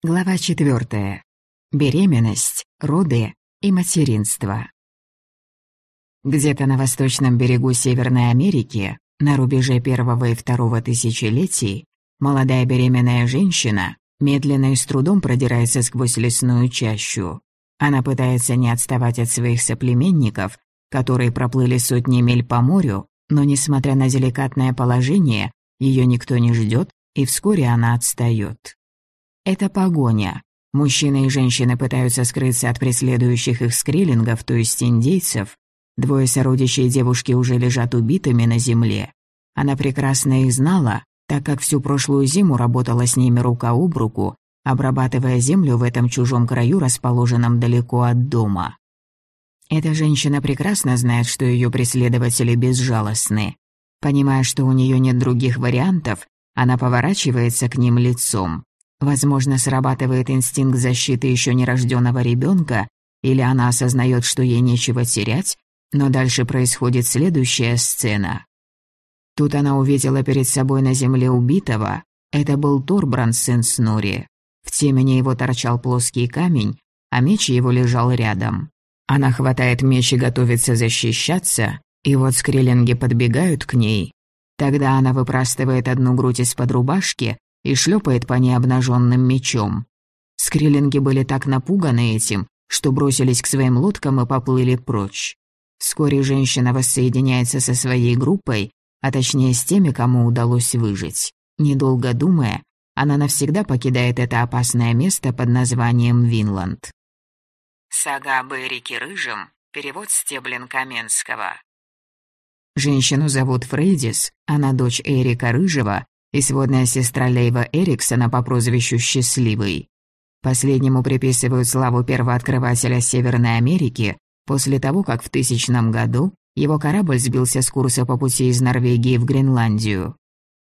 Глава четвертая. Беременность, роды и материнство. Где-то на восточном берегу Северной Америки, на рубеже первого и второго тысячелетий, молодая беременная женщина медленно и с трудом продирается сквозь лесную чащу. Она пытается не отставать от своих соплеменников, которые проплыли сотни миль по морю, но, несмотря на деликатное положение, ее никто не ждет, и вскоре она отстает. Это погоня. Мужчины и женщины пытаются скрыться от преследующих их скриллингов, то есть индейцев. Двое сородичей девушки уже лежат убитыми на земле. Она прекрасно их знала, так как всю прошлую зиму работала с ними рука об руку, обрабатывая землю в этом чужом краю, расположенном далеко от дома. Эта женщина прекрасно знает, что ее преследователи безжалостны. Понимая, что у нее нет других вариантов, она поворачивается к ним лицом. Возможно, срабатывает инстинкт защиты еще нерожденного ребенка, или она осознает, что ей нечего терять, но дальше происходит следующая сцена. Тут она увидела перед собой на земле убитого. Это был Торбранд, сын Снори. В темени его торчал плоский камень, а меч его лежал рядом. Она хватает меч и готовится защищаться, и вот скриллинги подбегают к ней. Тогда она выпрастывает одну грудь из-под рубашки, и шлепает по ней обнаженным мечом. Скриллинги были так напуганы этим, что бросились к своим лодкам и поплыли прочь. Вскоре женщина воссоединяется со своей группой, а точнее с теми, кому удалось выжить. Недолго думая, она навсегда покидает это опасное место под названием Винланд. Сага об Эрике Рыжем, перевод Стеблин Каменского. Женщину зовут Фрейдис, она дочь Эрика Рыжего, и сводная сестра Лейва Эриксона по прозвищу Счастливый. Последнему приписывают славу первооткрывателя Северной Америки после того, как в тысячном году его корабль сбился с курса по пути из Норвегии в Гренландию.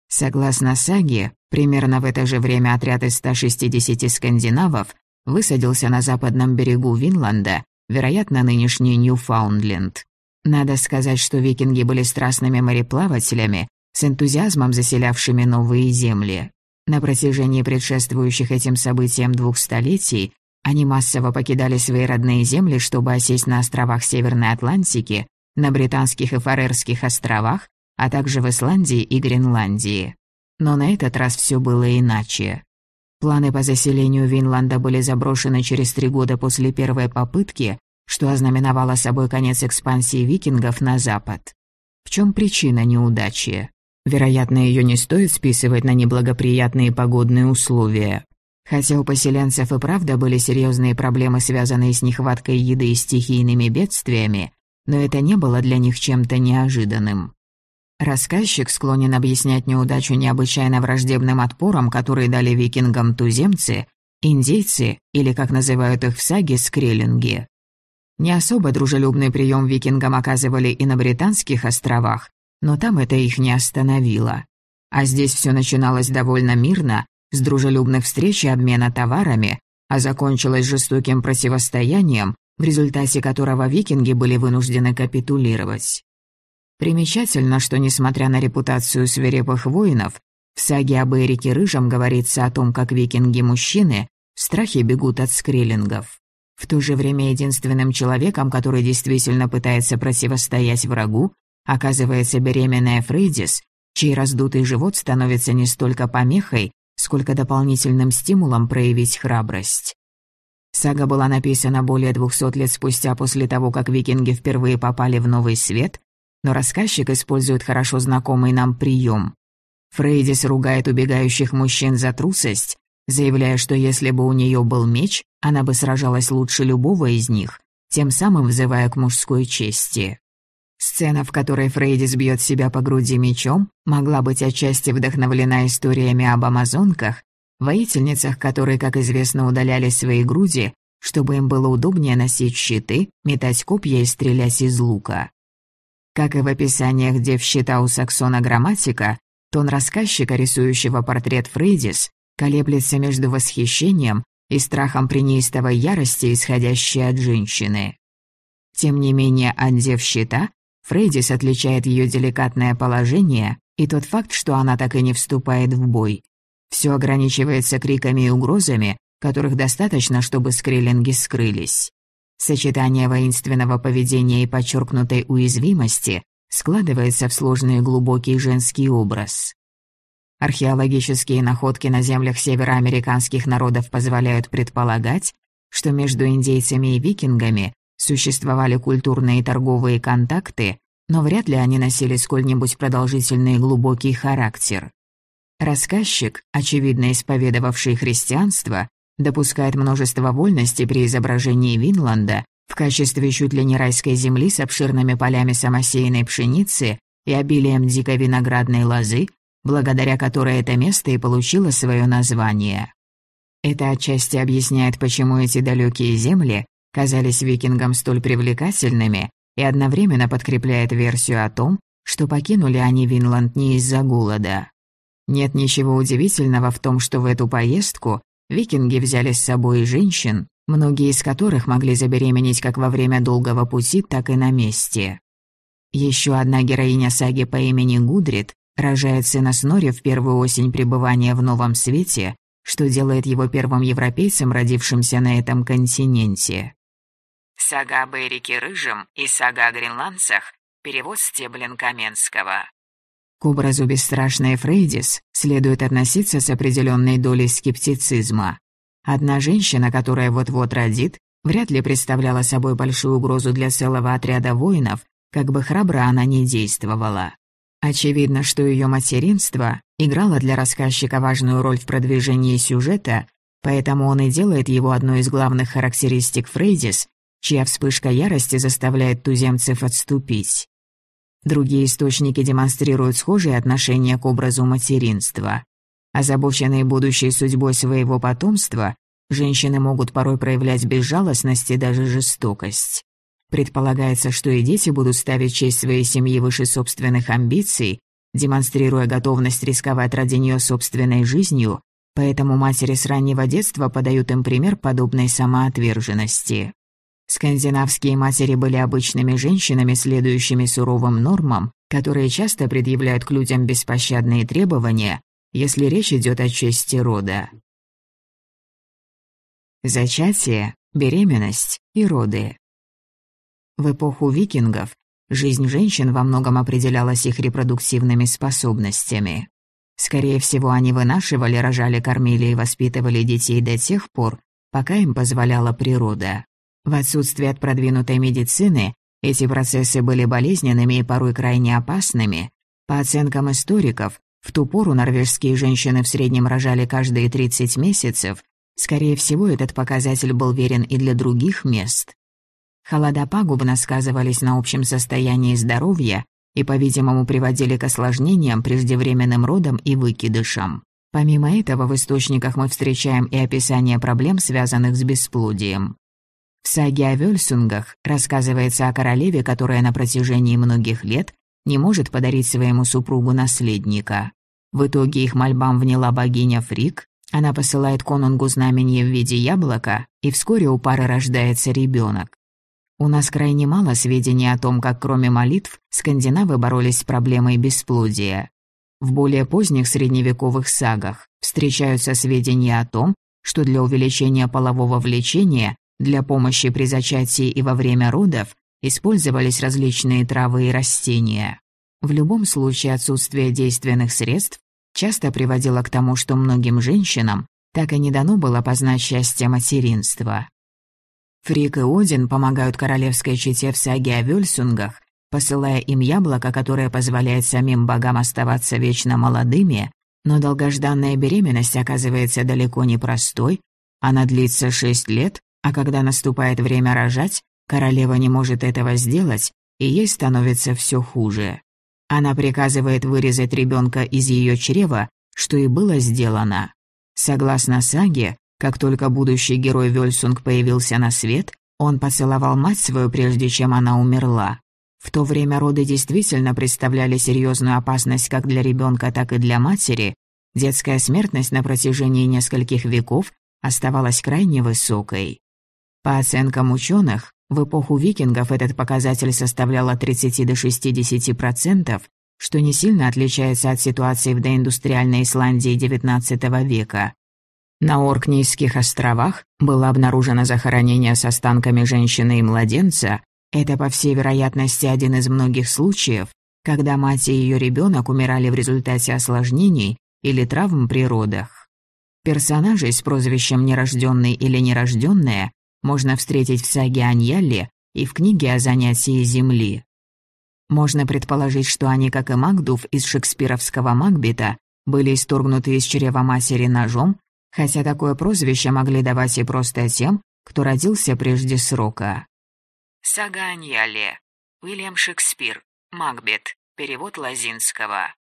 Согласно саге, примерно в это же время отряд из 160 скандинавов высадился на западном берегу Винланда, вероятно, нынешний Ньюфаундленд. Надо сказать, что викинги были страстными мореплавателями, с энтузиазмом заселявшими новые земли. На протяжении предшествующих этим событиям двух столетий они массово покидали свои родные земли, чтобы осесть на островах Северной Атлантики, на Британских и Фарерских островах, а также в Исландии и Гренландии. Но на этот раз все было иначе. Планы по заселению Винланда были заброшены через три года после первой попытки, что ознаменовало собой конец экспансии викингов на запад. В чем причина неудачи? Вероятно, ее не стоит списывать на неблагоприятные погодные условия. Хотя у поселенцев и правда были серьезные проблемы, связанные с нехваткой еды и стихийными бедствиями, но это не было для них чем-то неожиданным. Рассказчик склонен объяснять неудачу необычайно враждебным отпором, который дали викингам туземцы, индейцы или, как называют их в саге, скреллинги. Не особо дружелюбный прием викингам оказывали и на Британских островах, но там это их не остановило. А здесь все начиналось довольно мирно, с дружелюбных встреч и обмена товарами, а закончилось жестоким противостоянием, в результате которого викинги были вынуждены капитулировать. Примечательно, что, несмотря на репутацию свирепых воинов, в саге об Эрике Рыжем говорится о том, как викинги-мужчины в страхе бегут от скриллингов. В то же время единственным человеком, который действительно пытается противостоять врагу, Оказывается, беременная Фрейдис, чей раздутый живот становится не столько помехой, сколько дополнительным стимулом проявить храбрость. Сага была написана более двухсот лет спустя после того, как викинги впервые попали в Новый Свет, но рассказчик использует хорошо знакомый нам прием. Фрейдис ругает убегающих мужчин за трусость, заявляя, что если бы у нее был меч, она бы сражалась лучше любого из них, тем самым взывая к мужской чести. Сцена, в которой Фрейдис бьет себя по груди мечом, могла быть отчасти вдохновлена историями об амазонках, воительницах, которые, как известно, удаляли свои груди, чтобы им было удобнее носить щиты, метать копья и стрелять из лука. Как и в описаниях дев щита у Саксона Грамматика, тон рассказчика, рисующего портрет Фрейдис, колеблется между восхищением и страхом при неистовой ярости, исходящей от женщины. Тем не менее, отдев щита, Фрейдис отличает ее деликатное положение и тот факт, что она так и не вступает в бой. Все ограничивается криками и угрозами, которых достаточно, чтобы скриллинги скрылись. Сочетание воинственного поведения и подчеркнутой уязвимости складывается в сложный и глубокий женский образ. Археологические находки на землях североамериканских народов позволяют предполагать, что между индейцами и викингами существовали культурные и торговые контакты, но вряд ли они носили сколь-нибудь продолжительный и глубокий характер. Рассказчик, очевидно исповедовавший христианство, допускает множество вольностей при изображении Винланда в качестве чуть ли не райской земли с обширными полями самосеянной пшеницы и обилием дикой виноградной лозы, благодаря которой это место и получило свое название. Это отчасти объясняет, почему эти далекие земли казались викингам столь привлекательными и одновременно подкрепляет версию о том, что покинули они Винланд не из-за голода. Нет ничего удивительного в том, что в эту поездку Викинги взяли с собой женщин, многие из которых могли забеременеть как во время долгого пути, так и на месте. Еще одна героиня саги по имени Гудрит рожает сына Снори в первую осень пребывания в Новом Свете, что делает его первым европейцем, родившимся на этом континенте. Сага об Эрике Рыжем и сага о гренландцах – перевод Стеблин Каменского. К образу бесстрашной Фрейдис следует относиться с определенной долей скептицизма. Одна женщина, которая вот-вот родит, вряд ли представляла собой большую угрозу для целого отряда воинов, как бы храбро она не действовала. Очевидно, что ее материнство играло для рассказчика важную роль в продвижении сюжета, поэтому он и делает его одной из главных характеристик Фрейдис, чья вспышка ярости заставляет туземцев отступить. Другие источники демонстрируют схожие отношения к образу материнства. Озабоченные будущей судьбой своего потомства, женщины могут порой проявлять безжалостность и даже жестокость. Предполагается, что и дети будут ставить честь своей семьи выше собственных амбиций, демонстрируя готовность рисковать ради нее собственной жизнью, поэтому матери с раннего детства подают им пример подобной самоотверженности. Скандинавские матери были обычными женщинами, следующими суровым нормам, которые часто предъявляют к людям беспощадные требования, если речь идет о чести рода. Зачатие, беременность и роды. В эпоху викингов жизнь женщин во многом определялась их репродуктивными способностями. Скорее всего, они вынашивали, рожали, кормили и воспитывали детей до тех пор, пока им позволяла природа. В отсутствие от продвинутой медицины эти процессы были болезненными и порой крайне опасными. По оценкам историков, в ту пору норвежские женщины в среднем рожали каждые 30 месяцев. Скорее всего, этот показатель был верен и для других мест. Холода пагубно сказывались на общем состоянии здоровья и, по-видимому, приводили к осложнениям, преждевременным родам и выкидышам. Помимо этого, в источниках мы встречаем и описание проблем, связанных с бесплодием. В саге о Вельсунгах рассказывается о королеве, которая на протяжении многих лет не может подарить своему супругу наследника. В итоге их мольбам вняла богиня Фрик, она посылает конунгу знамение в виде яблока, и вскоре у пары рождается ребенок. У нас крайне мало сведений о том, как кроме молитв скандинавы боролись с проблемой бесплодия. В более поздних средневековых сагах встречаются сведения о том, что для увеличения полового влечения для помощи при зачатии и во время родов использовались различные травы и растения. В любом случае отсутствие действенных средств часто приводило к тому, что многим женщинам так и не дано было познать счастье материнства. Фрик и Один помогают королевской чете в саге о Вельсунгах, посылая им яблоко, которое позволяет самим богам оставаться вечно молодыми, но долгожданная беременность оказывается далеко не простой, она длится шесть лет, а когда наступает время рожать, королева не может этого сделать, и ей становится все хуже. Она приказывает вырезать ребенка из ее чрева, что и было сделано. Согласно саге, как только будущий герой Вельсунг появился на свет, он поцеловал мать свою, прежде чем она умерла. В то время роды действительно представляли серьезную опасность как для ребенка, так и для матери. Детская смертность на протяжении нескольких веков оставалась крайне высокой. По оценкам ученых, в эпоху викингов этот показатель составлял от 30 до 60%, что не сильно отличается от ситуации в доиндустриальной Исландии XIX века. На Оркнейских островах было обнаружено захоронение с останками женщины и младенца. Это, по всей вероятности, один из многих случаев, когда мать и ее ребенок умирали в результате осложнений или травм при родах. Персонажей с прозвищем «нерожденный» или «нерожденная» можно встретить в саге Аньялле и в книге о занятии Земли. Можно предположить, что они, как и Макдув из шекспировского Макбета, были исторгнуты из чрева матери ножом хотя такое прозвище могли давать и просто тем, кто родился прежде срока. Сага Аньяле. Уильям Шекспир. Макбет. Перевод Лазинского.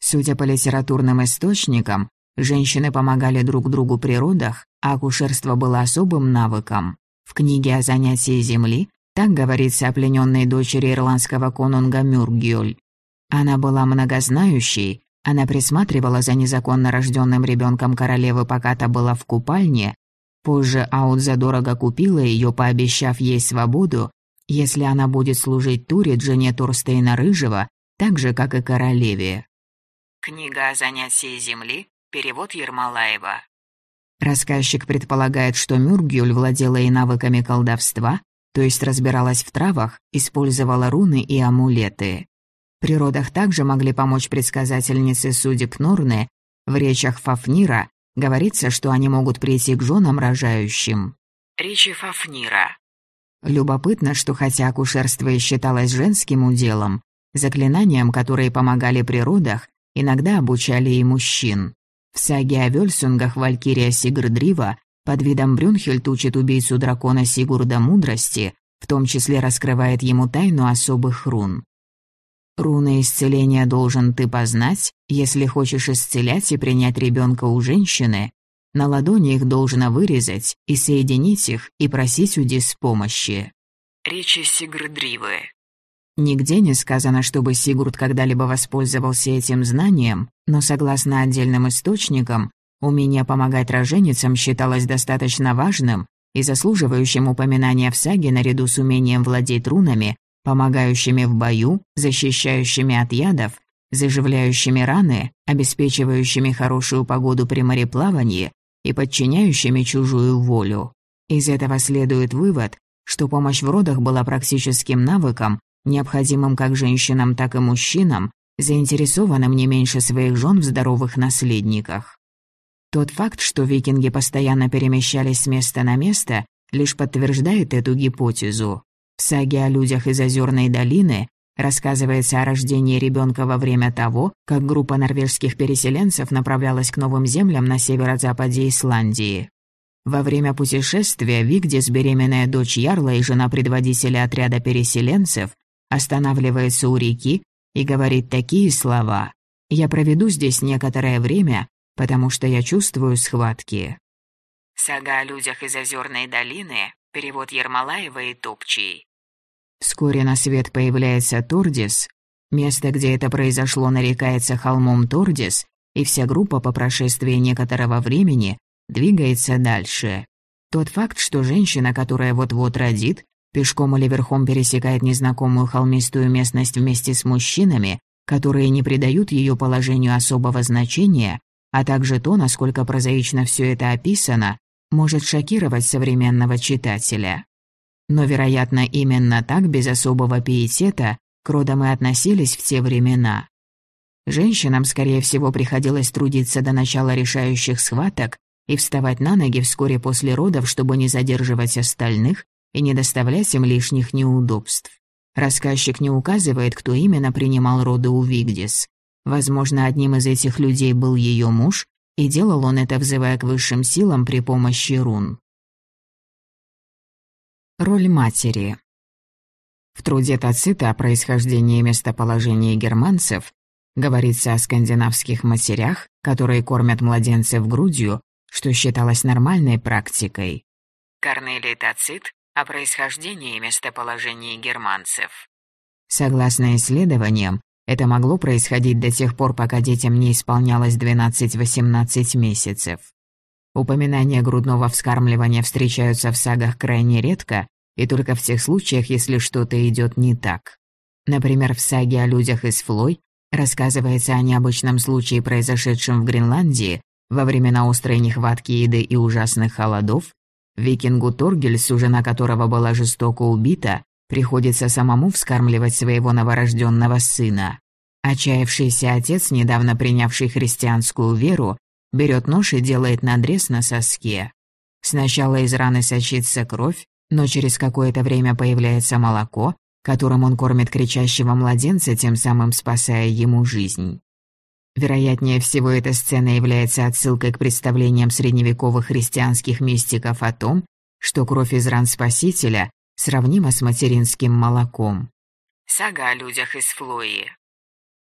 Судя по литературным источникам, женщины помогали друг другу при родах, а акушерство было особым навыком. В книге о занятии земли так говорится о плененной дочери ирландского конунга Мюргюль. Она была многознающей, она присматривала за незаконно рожденным ребенком королевы, пока та была в купальне. Позже Аут задорого купила ее, пообещав ей свободу, если она будет служить Туре, жене Турстейна Рыжего, так же, как и королеве. Книга о занятии земли, перевод Ермолаева. Рассказчик предполагает, что Мюргюль владела и навыками колдовства, то есть разбиралась в травах, использовала руны и амулеты. При родах также могли помочь предсказательницы судеб Нурны. В речах Фафнира говорится, что они могут прийти к женам рожающим. Речи Фафнира. Любопытно, что хотя акушерство и считалось женским уделом, заклинаниям, которые помогали при родах, иногда обучали и мужчин. В саге о Вельсунгах Валькирия Сигрдрива под видом Брюнхельд учит убийцу дракона Сигурда мудрости, в том числе раскрывает ему тайну особых рун. Руны исцеления должен ты познать, если хочешь исцелять и принять ребенка у женщины. На ладони их должно вырезать и соединить их и просить у Дис помощи. Речи Сигрдривы. Нигде не сказано, чтобы Сигурд когда-либо воспользовался этим знанием, но согласно отдельным источникам, умение помогать роженицам считалось достаточно важным и заслуживающим упоминания в саге наряду с умением владеть рунами, помогающими в бою, защищающими от ядов, заживляющими раны, обеспечивающими хорошую погоду при мореплавании и подчиняющими чужую волю. Из этого следует вывод, что помощь в родах была практическим навыком, необходимым как женщинам, так и мужчинам, заинтересованным не меньше своих жен в здоровых наследниках. Тот факт, что викинги постоянно перемещались с места на место, лишь подтверждает эту гипотезу. В саге о людях из Озерной долины рассказывается о рождении ребенка во время того, как группа норвежских переселенцев направлялась к новым землям на северо-западе Исландии. Во время путешествия Вигдис, беременная дочь Ярла и жена предводителя отряда переселенцев, останавливается у реки и говорит такие слова «Я проведу здесь некоторое время, потому что я чувствую схватки». Сага о людях из Озерной долины, перевод Ермолаева и Топчий. Вскоре на свет появляется Тордис. Место, где это произошло, нарекается холмом Тордис, и вся группа по прошествии некоторого времени двигается дальше. Тот факт, что женщина, которая вот-вот родит, пешком или верхом пересекает незнакомую холмистую местность вместе с мужчинами, которые не придают ее положению особого значения, а также то, насколько прозаично все это описано, может шокировать современного читателя. Но, вероятно, именно так, без особого пиетета, к родам и относились в те времена. Женщинам, скорее всего, приходилось трудиться до начала решающих схваток и вставать на ноги вскоре после родов, чтобы не задерживать остальных и не доставлять им лишних неудобств. Рассказчик не указывает, кто именно принимал роды у Вигдис. Возможно, одним из этих людей был ее муж, и делал он это, взывая к высшим силам при помощи рун. Роль матери. В труде Тацита о происхождении и местоположении германцев говорится о скандинавских матерях, которые кормят младенцев грудью, что считалось нормальной практикой. Корнелий Тацит о происхождении и местоположении германцев. Согласно исследованиям, это могло происходить до тех пор, пока детям не исполнялось 12-18 месяцев. Упоминания грудного вскармливания встречаются в сагах крайне редко и только в тех случаях, если что-то идет не так. Например, в саге о людях из Флой рассказывается о необычном случае, произошедшем в Гренландии, во времена острой нехватки еды и ужасных холодов, викингу Торгельсу, жена которого была жестоко убита, приходится самому вскармливать своего новорожденного сына. Отчаявшийся отец, недавно принявший христианскую веру, берет нож и делает надрез на соске. Сначала из раны сочится кровь, но через какое-то время появляется молоко, которым он кормит кричащего младенца, тем самым спасая ему жизнь. Вероятнее всего, эта сцена является отсылкой к представлениям средневековых христианских мистиков о том, что кровь из ран Спасителя сравнима с материнским молоком. Сага о людях из Флои.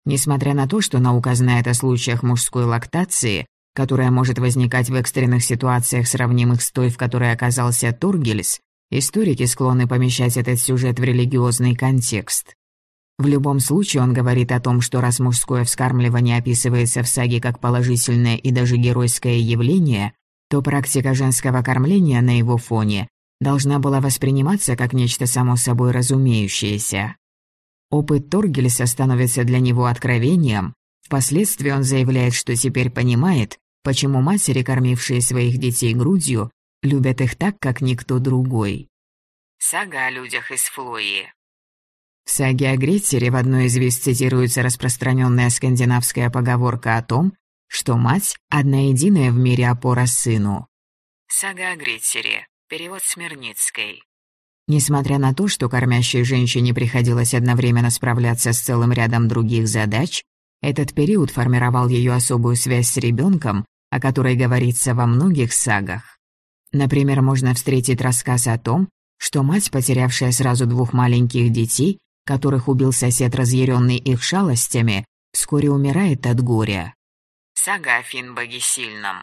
Несмотря на то, что наука знает о случаях мужской лактации, которая может возникать в экстренных ситуациях, сравнимых с той, в которой оказался Тургельс, историки склонны помещать этот сюжет в религиозный контекст. В любом случае он говорит о том, что раз мужское вскармливание описывается в саге как положительное и даже геройское явление, то практика женского кормления на его фоне должна была восприниматься как нечто само собой разумеющееся. Опыт Торгельса становится для него откровением. Впоследствии он заявляет, что теперь понимает, почему матери, кормившие своих детей грудью, любят их так, как никто другой. Сага о людях из Флои. В саге о Греттере в одной из вист цитируется распространенная скандинавская поговорка о том, что мать – одна единая в мире опора сыну. Сага о Греттере. Перевод Смирницкой. Несмотря на то, что кормящей женщине приходилось одновременно справляться с целым рядом других задач, этот период формировал ее особую связь с ребенком, о которой говорится во многих сагах. Например, можно встретить рассказ о том, что мать, потерявшая сразу двух маленьких детей, которых убил сосед, разъяренный их шалостями, вскоре умирает от горя. Сага о Финбоге Сильном.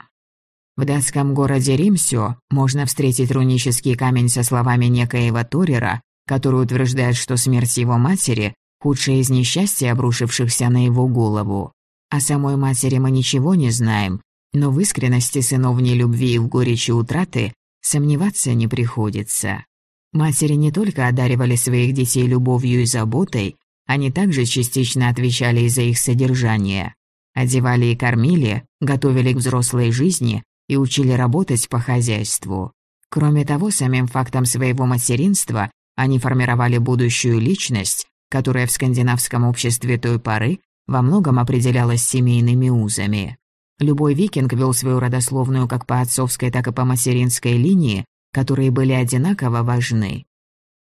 В датском городе Римсё можно встретить рунический камень со словами некоего Торера, который утверждает, что смерть его матери – худшее из несчастий, обрушившихся на его голову. О самой матери мы ничего не знаем, но в искренности сыновней любви и в горечи утраты сомневаться не приходится. Матери не только одаривали своих детей любовью и заботой, они также частично отвечали за их содержание. Одевали и кормили, готовили к взрослой жизни, и учили работать по хозяйству. Кроме того, самим фактом своего материнства они формировали будущую личность, которая в скандинавском обществе той поры во многом определялась семейными узами. Любой викинг вел свою родословную как по отцовской, так и по материнской линии, которые были одинаково важны.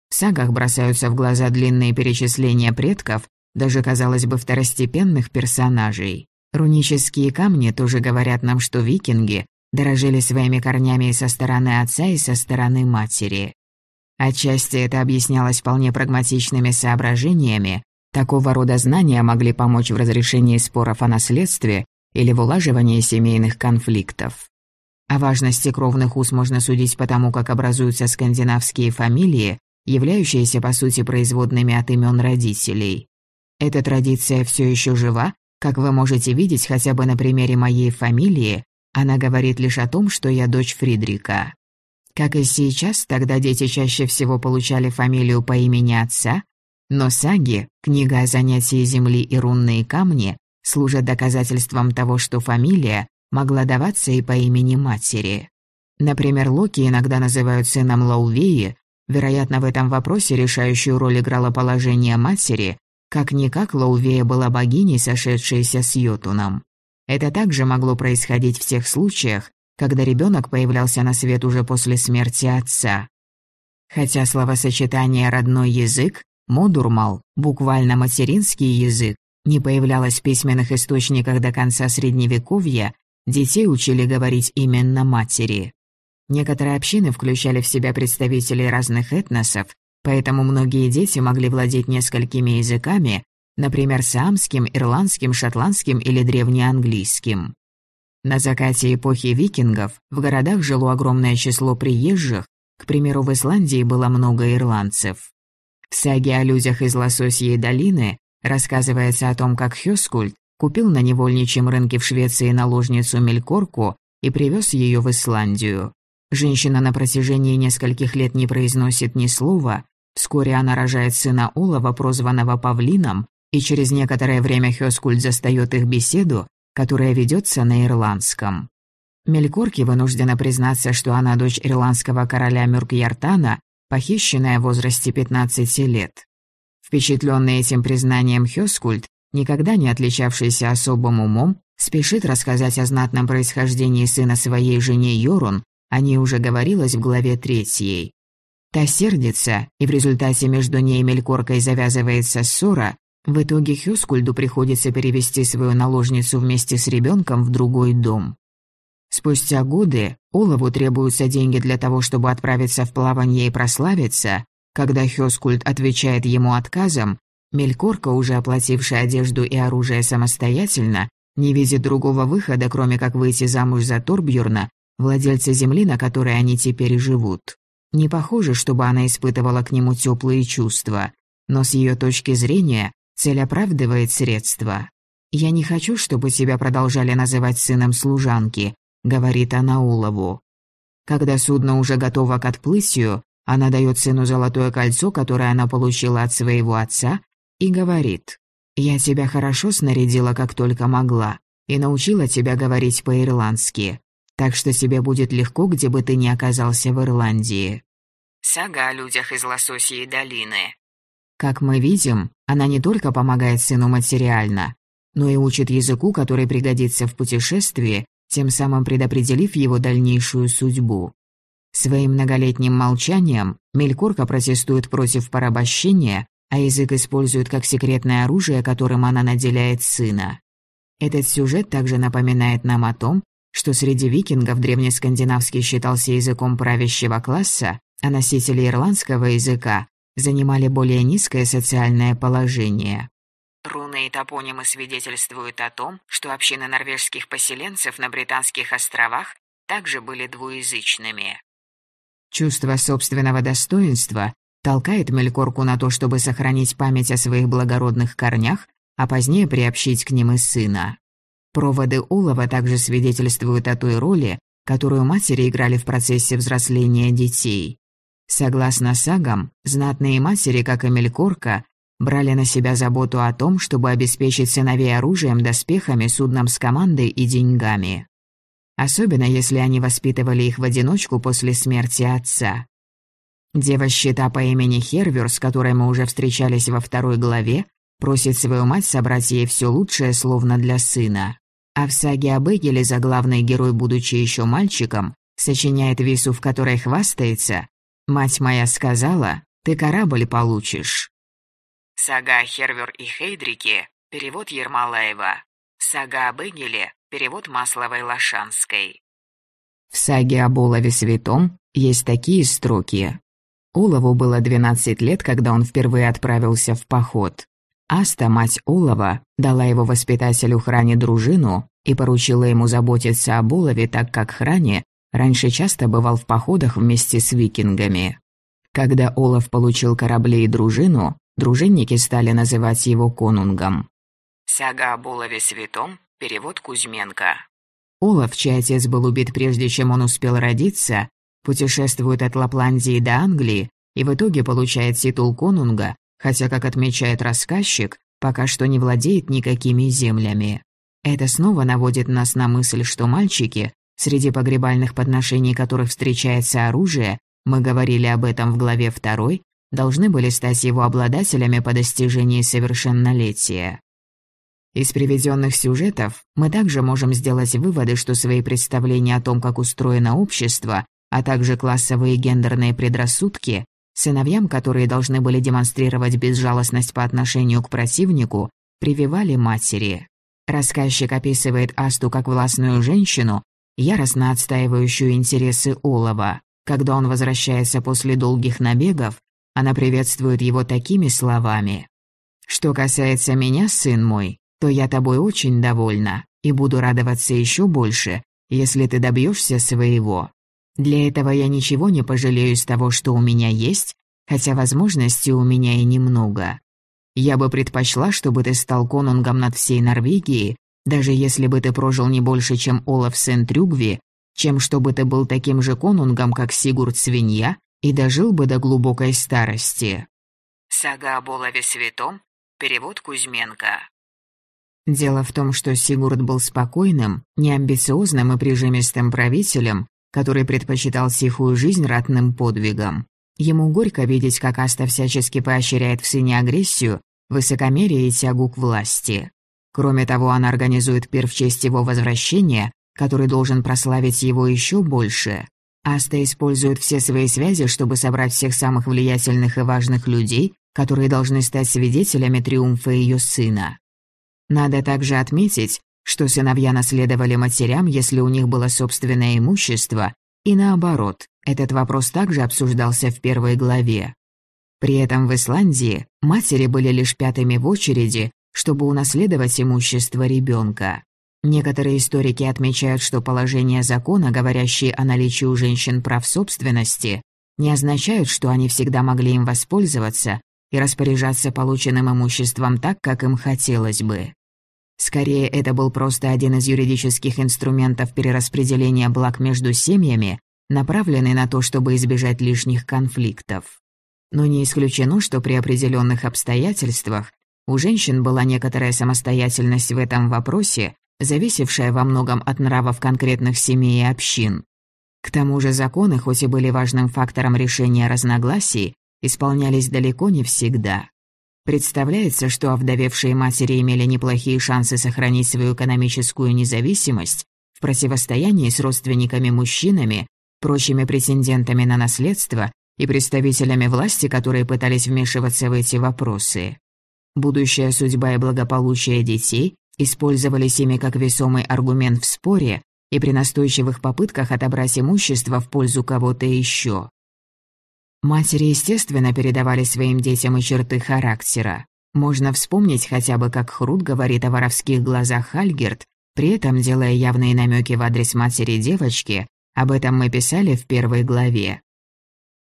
В сагах бросаются в глаза длинные перечисления предков, даже, казалось бы, второстепенных персонажей. Рунические камни тоже говорят нам, что викинги дорожили своими корнями и со стороны отца, и со стороны матери. Отчасти это объяснялось вполне прагматичными соображениями. Такого рода знания могли помочь в разрешении споров о наследстве или в улаживании семейных конфликтов. О важности кровных уз можно судить по тому, как образуются скандинавские фамилии, являющиеся по сути производными от имен родителей. Эта традиция все еще жива, как вы можете видеть хотя бы на примере моей фамилии, она говорит лишь о том, что я дочь Фридрика. Как и сейчас, тогда дети чаще всего получали фамилию по имени отца, но саги, книга о занятии земли и рунные камни, служат доказательством того, что фамилия могла даваться и по имени матери. Например, Локи иногда называют сыном Лаувеи, вероятно, в этом вопросе решающую роль играло положение матери, как-никак Лаувея была богиней, сошедшейся с Йотуном. Это также могло происходить в тех случаях, когда ребенок появлялся на свет уже после смерти отца. Хотя словосочетание «родной язык» Модурмал, буквально материнский язык, не появлялось в письменных источниках до конца Средневековья, детей учили говорить именно матери. Некоторые общины включали в себя представителей разных этносов, поэтому многие дети могли владеть несколькими языками, например, саамским, ирландским, шотландским или древнеанглийским. На закате эпохи викингов в городах жило огромное число приезжих, к примеру, в Исландии было много ирландцев. В саге о людях из Лососьей долины рассказывается о том, как Хёскульт купил на невольничьем рынке в Швеции наложницу Мелькорку и привез ее в Исландию. Женщина на протяжении нескольких лет не произносит ни слова, вскоре она рожает сына Олова, прозванного Павлином, и через некоторое время Хёскульт застаёт их беседу, которая ведётся на ирландском. Мелькорки вынуждена признаться, что она дочь ирландского короля Мюркьяртана, похищенная в возрасте 15 лет. Впечатленный этим признанием Хёскульт, никогда не отличавшийся особым умом, спешит рассказать о знатном происхождении сына своей жене Йорун, о ней уже говорилось в главе третьей. Та сердится, и в результате между ней и Мелькоркой завязывается ссора, в итоге Хёскульду приходится перевести свою наложницу вместе с ребенком в другой дом. Спустя годы Олову требуются деньги для того, чтобы отправиться в плавание и прославиться. Когда Хёскульт отвечает ему отказом, Мелькорка, уже оплатившая одежду и оружие самостоятельно, не видит другого выхода, кроме как выйти замуж за Торбьюрна, владельца земли, на которой они теперь живут. Не похоже, чтобы она испытывала к нему теплые чувства, но с ее точки зрения цель оправдывает средства. «Я не хочу, чтобы тебя продолжали называть сыном служанки», — говорит она Улову. Когда судно уже готово к отплытию, она дает сыну золотое кольцо, которое она получила от своего отца, и говорит, «Я тебя хорошо снарядила, как только могла, и научила тебя говорить по-ирландски, так что тебе будет легко, где бы ты ни оказался в Ирландии». Сага о людях из Лососьей долины. Как мы видим, она не только помогает сыну материально, но и учит языку, который пригодится в путешествии тем самым предопределив его дальнейшую судьбу. Своим многолетним молчанием Мелькорка протестует против порабощения, а язык использует как секретное оружие, которым она наделяет сына. Этот сюжет также напоминает нам о том, что среди викингов древнескандинавский считался языком правящего класса, а носители ирландского языка занимали более низкое социальное положение. Руны и топонимы свидетельствуют о том, что общины норвежских поселенцев на Британских островах также были двуязычными. Чувство собственного достоинства толкает Мелькорку на то, чтобы сохранить память о своих благородных корнях, а позднее приобщить к ним и сына. Проводы Олова также свидетельствуют о той роли, которую матери играли в процессе взросления детей. Согласно сагам, знатные матери, как и Мелькорка, брали на себя заботу о том, чтобы обеспечить сыновей оружием, доспехами, судном с командой и деньгами. Особенно если они воспитывали их в одиночку после смерти отца. Дева-щита по имени Хервер, с которой мы уже встречались во второй главе, просит свою мать собрать ей все лучшее, словно для сына. А в саге об Эгеле заглавный герой, будучи еще мальчиком, сочиняет вису, в которой хвастается «Мать моя сказала, ты корабль получишь». Сага Хервер и Хейдрике, перевод Ермолаева. Сага об Эгеле, перевод Масловой-Лошанской. В саге об Олове Святом есть такие строки. Олову было 12 лет, когда он впервые отправился в поход. Аста, мать Олова, дала его воспитателю Хране дружину и поручила ему заботиться об Олове, так как Хране раньше часто бывал в походах вместе с викингами. Когда Олов получил корабли и дружину, Дружинники стали называть его конунгом. Сага о Булове Святом, перевод Кузьменко. Олаф, чей отец был убит прежде, чем он успел родиться, путешествует от Лапландии до Англии и в итоге получает титул конунга, хотя, как отмечает рассказчик, пока что не владеет никакими землями. Это снова наводит нас на мысль, что мальчики, среди погребальных подношений которых встречается оружие, мы говорили об этом в главе 2, должны были стать его обладателями по достижении совершеннолетия. Из приведенных сюжетов мы также можем сделать выводы, что свои представления о том, как устроено общество, а также классовые гендерные предрассудки, сыновьям, которые должны были демонстрировать безжалостность по отношению к противнику, прививали матери. Рассказчик описывает Асту как властную женщину, яростно отстаивающую интересы Олова. Когда он возвращается после долгих набегов, она приветствует его такими словами. «Что касается меня, сын мой, то я тобой очень довольна и буду радоваться еще больше, если ты добьешься своего. Для этого я ничего не пожалею из того, что у меня есть, хотя возможностей у меня и немного. Я бы предпочла, чтобы ты стал конунгом над всей Норвегией, даже если бы ты прожил не больше, чем Олаф Сен-Трюгви, чем чтобы ты был таким же конунгом, как Сигурд Свинья, и дожил бы до глубокой старости. Сага о Болове Святом, перевод Кузьменко. Дело в том, что Сигурд был спокойным, неамбициозным и прижимистым правителем, который предпочитал тихую жизнь ратным подвигам. Ему горько видеть, как Аста всячески поощряет в сыне агрессию, высокомерие и тягу к власти. Кроме того, она организует пир в честь его возвращения, который должен прославить его еще больше. Аста использует все свои связи, чтобы собрать всех самых влиятельных и важных людей, которые должны стать свидетелями триумфа ее сына. Надо также отметить, что сыновья наследовали матерям, если у них было собственное имущество, и наоборот, этот вопрос также обсуждался в первой главе. При этом в Исландии матери были лишь пятыми в очереди, чтобы унаследовать имущество ребенка. Некоторые историки отмечают, что положение закона, говорящие о наличии у женщин прав собственности, не означают, что они всегда могли им воспользоваться и распоряжаться полученным имуществом так, как им хотелось бы. Скорее, это был просто один из юридических инструментов перераспределения благ между семьями, направленный на то, чтобы избежать лишних конфликтов. Но не исключено, что при определенных обстоятельствах у женщин была некоторая самостоятельность в этом вопросе, зависевшая во многом от нравов конкретных семей и общин. К тому же законы, хоть и были важным фактором решения разногласий, исполнялись далеко не всегда. Представляется, что овдовевшие матери имели неплохие шансы сохранить свою экономическую независимость в противостоянии с родственниками-мужчинами, прочими претендентами на наследство и представителями власти, которые пытались вмешиваться в эти вопросы. Будущая судьба и благополучие детей использовались ими как весомый аргумент в споре и при настойчивых попытках отобрать имущество в пользу кого-то еще. Матери, естественно, передавали своим детям и черты характера. Можно вспомнить хотя бы, как Хрут говорит о воровских глазах Хальгерт, при этом делая явные намеки в адрес матери девочки, об этом мы писали в первой главе.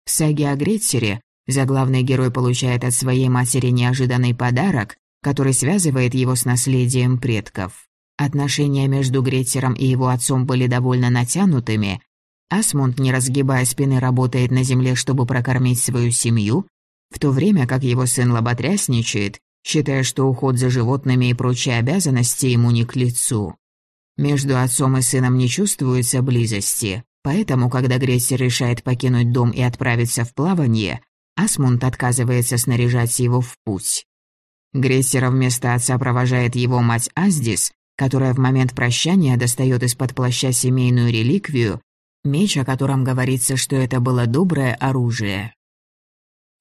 В саге о Гретсере заглавный герой получает от своей матери неожиданный подарок, который связывает его с наследием предков. Отношения между Греттером и его отцом были довольно натянутыми. Асмунд, не разгибая спины, работает на земле, чтобы прокормить свою семью, в то время как его сын лоботрясничает, считая, что уход за животными и прочие обязанности ему не к лицу. Между отцом и сыном не чувствуется близости, поэтому, когда Грессер решает покинуть дом и отправиться в плавание, Асмунд отказывается снаряжать его в путь. Грессера вместо отца провожает его мать Аздис, которая в момент прощания достает из-под плаща семейную реликвию, меч, о котором говорится, что это было доброе оружие.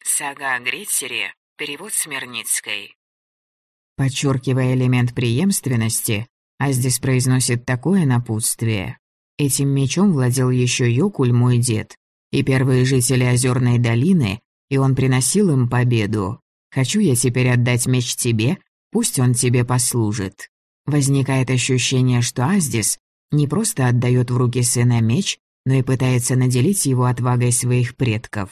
Сага о Грессере, перевод Смирницкой. Подчеркивая элемент преемственности, Аздис произносит такое напутствие. Этим мечом владел еще Йокуль, мой дед, и первые жители Озерной долины, и он приносил им победу. Хочу я теперь отдать меч тебе, пусть он тебе послужит. Возникает ощущение, что Аздис не просто отдает в руки сына меч, но и пытается наделить его отвагой своих предков.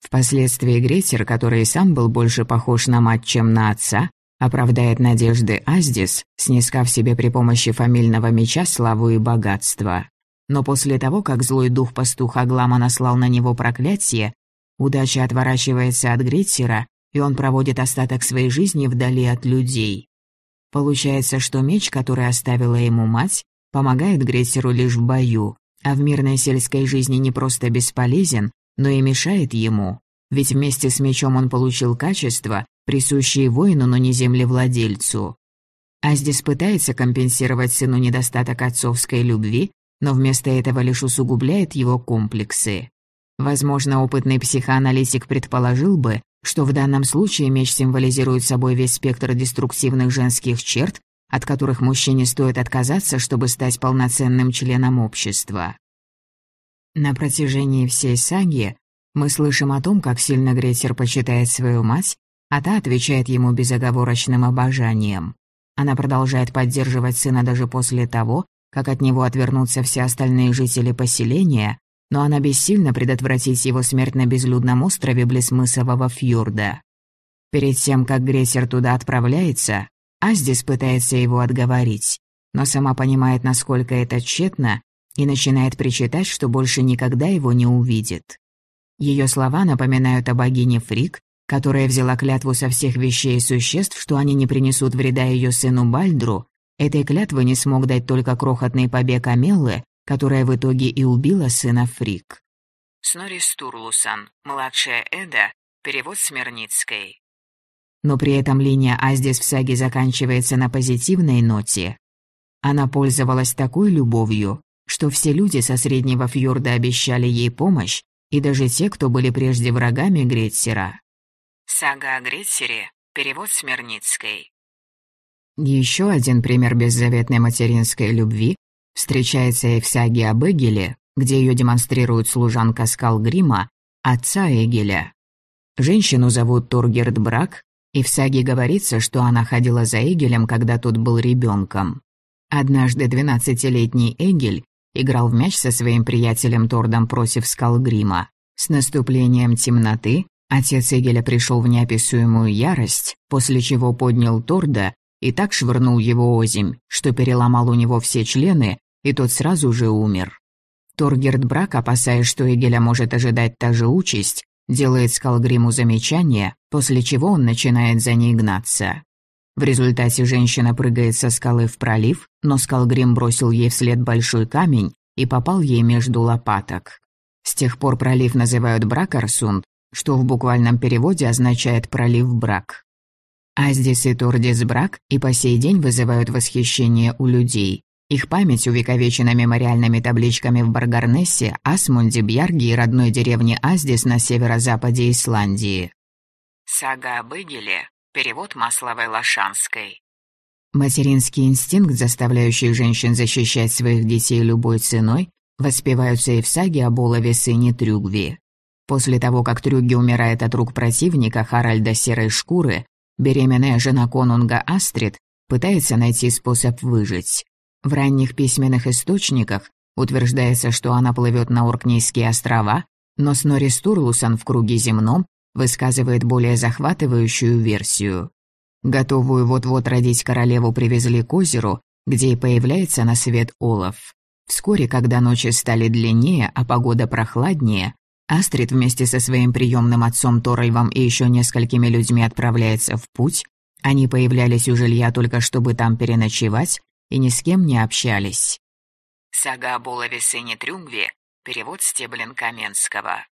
Впоследствии Гретер, который сам был больше похож на мать, чем на отца, оправдает надежды Аздис, снискав себе при помощи фамильного меча славу и богатство. Но после того, как злой дух пастуха Глама наслал на него проклятие, удача отворачивается от Гретера, и он проводит остаток своей жизни вдали от людей. Получается, что меч, который оставила ему мать, помогает Грессеру лишь в бою, а в мирной сельской жизни не просто бесполезен, но и мешает ему. Ведь вместе с мечом он получил качества, присущие воину, но не землевладельцу. А здесь пытается компенсировать сыну недостаток отцовской любви, но вместо этого лишь усугубляет его комплексы. Возможно, опытный психоаналитик предположил бы, что в данном случае меч символизирует собой весь спектр деструктивных женских черт, от которых мужчине стоит отказаться, чтобы стать полноценным членом общества. На протяжении всей саги мы слышим о том, как сильно Грессер почитает свою мать, а та отвечает ему безоговорочным обожанием. Она продолжает поддерживать сына даже после того, как от него отвернутся все остальные жители поселения, но она бессильна предотвратить его смерть на безлюдном острове близ мысового фьорда. Перед тем, как Грессер туда отправляется, Аздис пытается его отговорить, но сама понимает, насколько это тщетно, и начинает причитать, что больше никогда его не увидит. Ее слова напоминают о богине Фрик, которая взяла клятву со всех вещей и существ, что они не принесут вреда ее сыну Бальдру, этой клятвы не смог дать только крохотный побег Амеллы, которая в итоге и убила сына Фрик. Снори Стурлусан, младшая Эда, перевод Смирницкой. Но при этом линия А здесь в саге заканчивается на позитивной ноте. Она пользовалась такой любовью, что все люди со Среднего Фьорда обещали ей помощь, и даже те, кто были прежде врагами Гретсера. Сага о Гретсере. Перевод Смирницкой. Еще один пример беззаветной материнской любви встречается и в саге об Эгеле, где ее демонстрирует служанка Скалгрима, отца Эгеля. Женщину зовут Тургерт Брак, и в саге говорится, что она ходила за Эгелем, когда тот был ребенком. Однажды двенадцатилетний Эгель играл в мяч со своим приятелем Тордом против Скалгрима. С наступлением темноты Отец Эгеля пришел в неописуемую ярость, после чего поднял Торда и так швырнул его озимь, что переломал у него все члены, и тот сразу же умер. Торгерт Брак, опасаясь, что Эгеля может ожидать та же участь, делает Скалгриму замечание, после чего он начинает за ней гнаться. В результате женщина прыгает со скалы в пролив, но Скалгрим бросил ей вслед большой камень и попал ей между лопаток. С тех пор пролив называют Бракарсунд, что в буквальном переводе означает «пролив брак». А здесь и Тордис брак и по сей день вызывают восхищение у людей. Их память увековечена мемориальными табличками в Баргарнессе, Асмунде, Бьярге и родной деревне Аздис на северо-западе Исландии. Сага об Игеле. Перевод Масловой Лошанской. Материнский инстинкт, заставляющий женщин защищать своих детей любой ценой, воспеваются и в саге об Олове сыне Трюгви. После того, как Трюгги умирает от рук противника Харальда Серой Шкуры, беременная жена конунга Астрид пытается найти способ выжить. В ранних письменных источниках утверждается, что она плывет на Оркнейские острова, но Снори Стурлусон в круге земном высказывает более захватывающую версию. Готовую вот-вот родить королеву привезли к озеру, где и появляется на свет Олаф. Вскоре, когда ночи стали длиннее, а погода прохладнее, Астрид вместе со своим приемным отцом Торальвом и еще несколькими людьми отправляется в путь. Они появлялись у жилья только чтобы там переночевать и ни с кем не общались. Сага о Булове сыне Трюмве. Перевод Стеблин Каменского.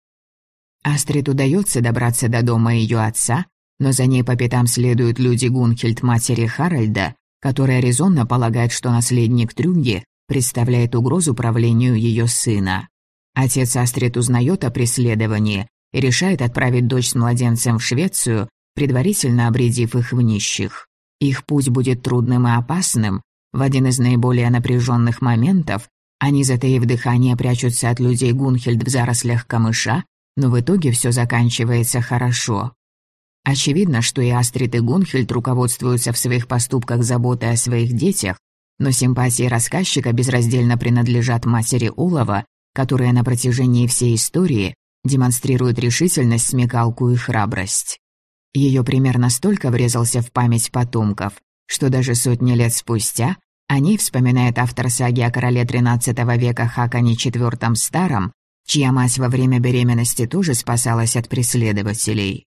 Астрид удается добраться до дома ее отца, но за ней по пятам следуют люди Гунхельд матери Харальда, которая резонно полагает, что наследник Трюнги представляет угрозу правлению ее сына. Отец Астрид узнает о преследовании и решает отправить дочь с младенцем в Швецию, предварительно обредив их в нищих. Их путь будет трудным и опасным. В один из наиболее напряженных моментов они, затаив дыхание, прячутся от людей Гунхельд в зарослях камыша, но в итоге все заканчивается хорошо. Очевидно, что и Астрид, и Гунхельд руководствуются в своих поступках заботой о своих детях, но симпатии рассказчика безраздельно принадлежат матери Олова которая на протяжении всей истории демонстрирует решительность, смекалку и храбрость. Ее пример настолько врезался в память потомков, что даже сотни лет спустя о ней вспоминает автор саги о короле XIII века Хакане IV Старом, чья мать во время беременности тоже спасалась от преследователей.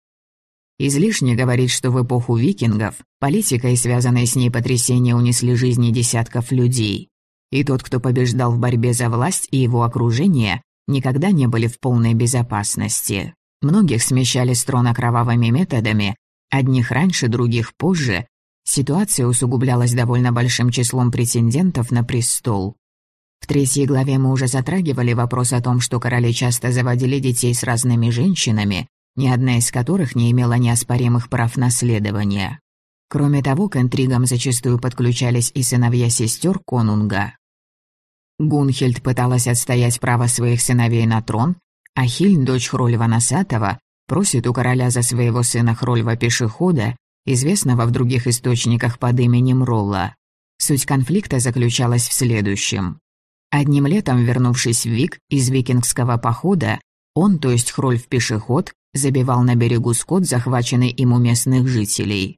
Излишне говорить, что в эпоху викингов политика и связанные с ней потрясения унесли жизни десятков людей. И тот, кто побеждал в борьбе за власть и его окружение, никогда не были в полной безопасности. Многих смещали с трона кровавыми методами, одних раньше, других позже. Ситуация усугублялась довольно большим числом претендентов на престол. В третьей главе мы уже затрагивали вопрос о том, что короли часто заводили детей с разными женщинами, ни одна из которых не имела неоспоримых прав наследования. Кроме того, к интригам зачастую подключались и сыновья сестер Конунга. Гунхельд пыталась отстоять право своих сыновей на трон, а Хильн, дочь Хрольва Носатого, просит у короля за своего сына Хрольва Пешехода, известного в других источниках под именем Ролла. Суть конфликта заключалась в следующем. Одним летом, вернувшись в Вик из викингского похода, он, то есть Хрольф Пешеход, забивал на берегу скот, захваченный им у местных жителей.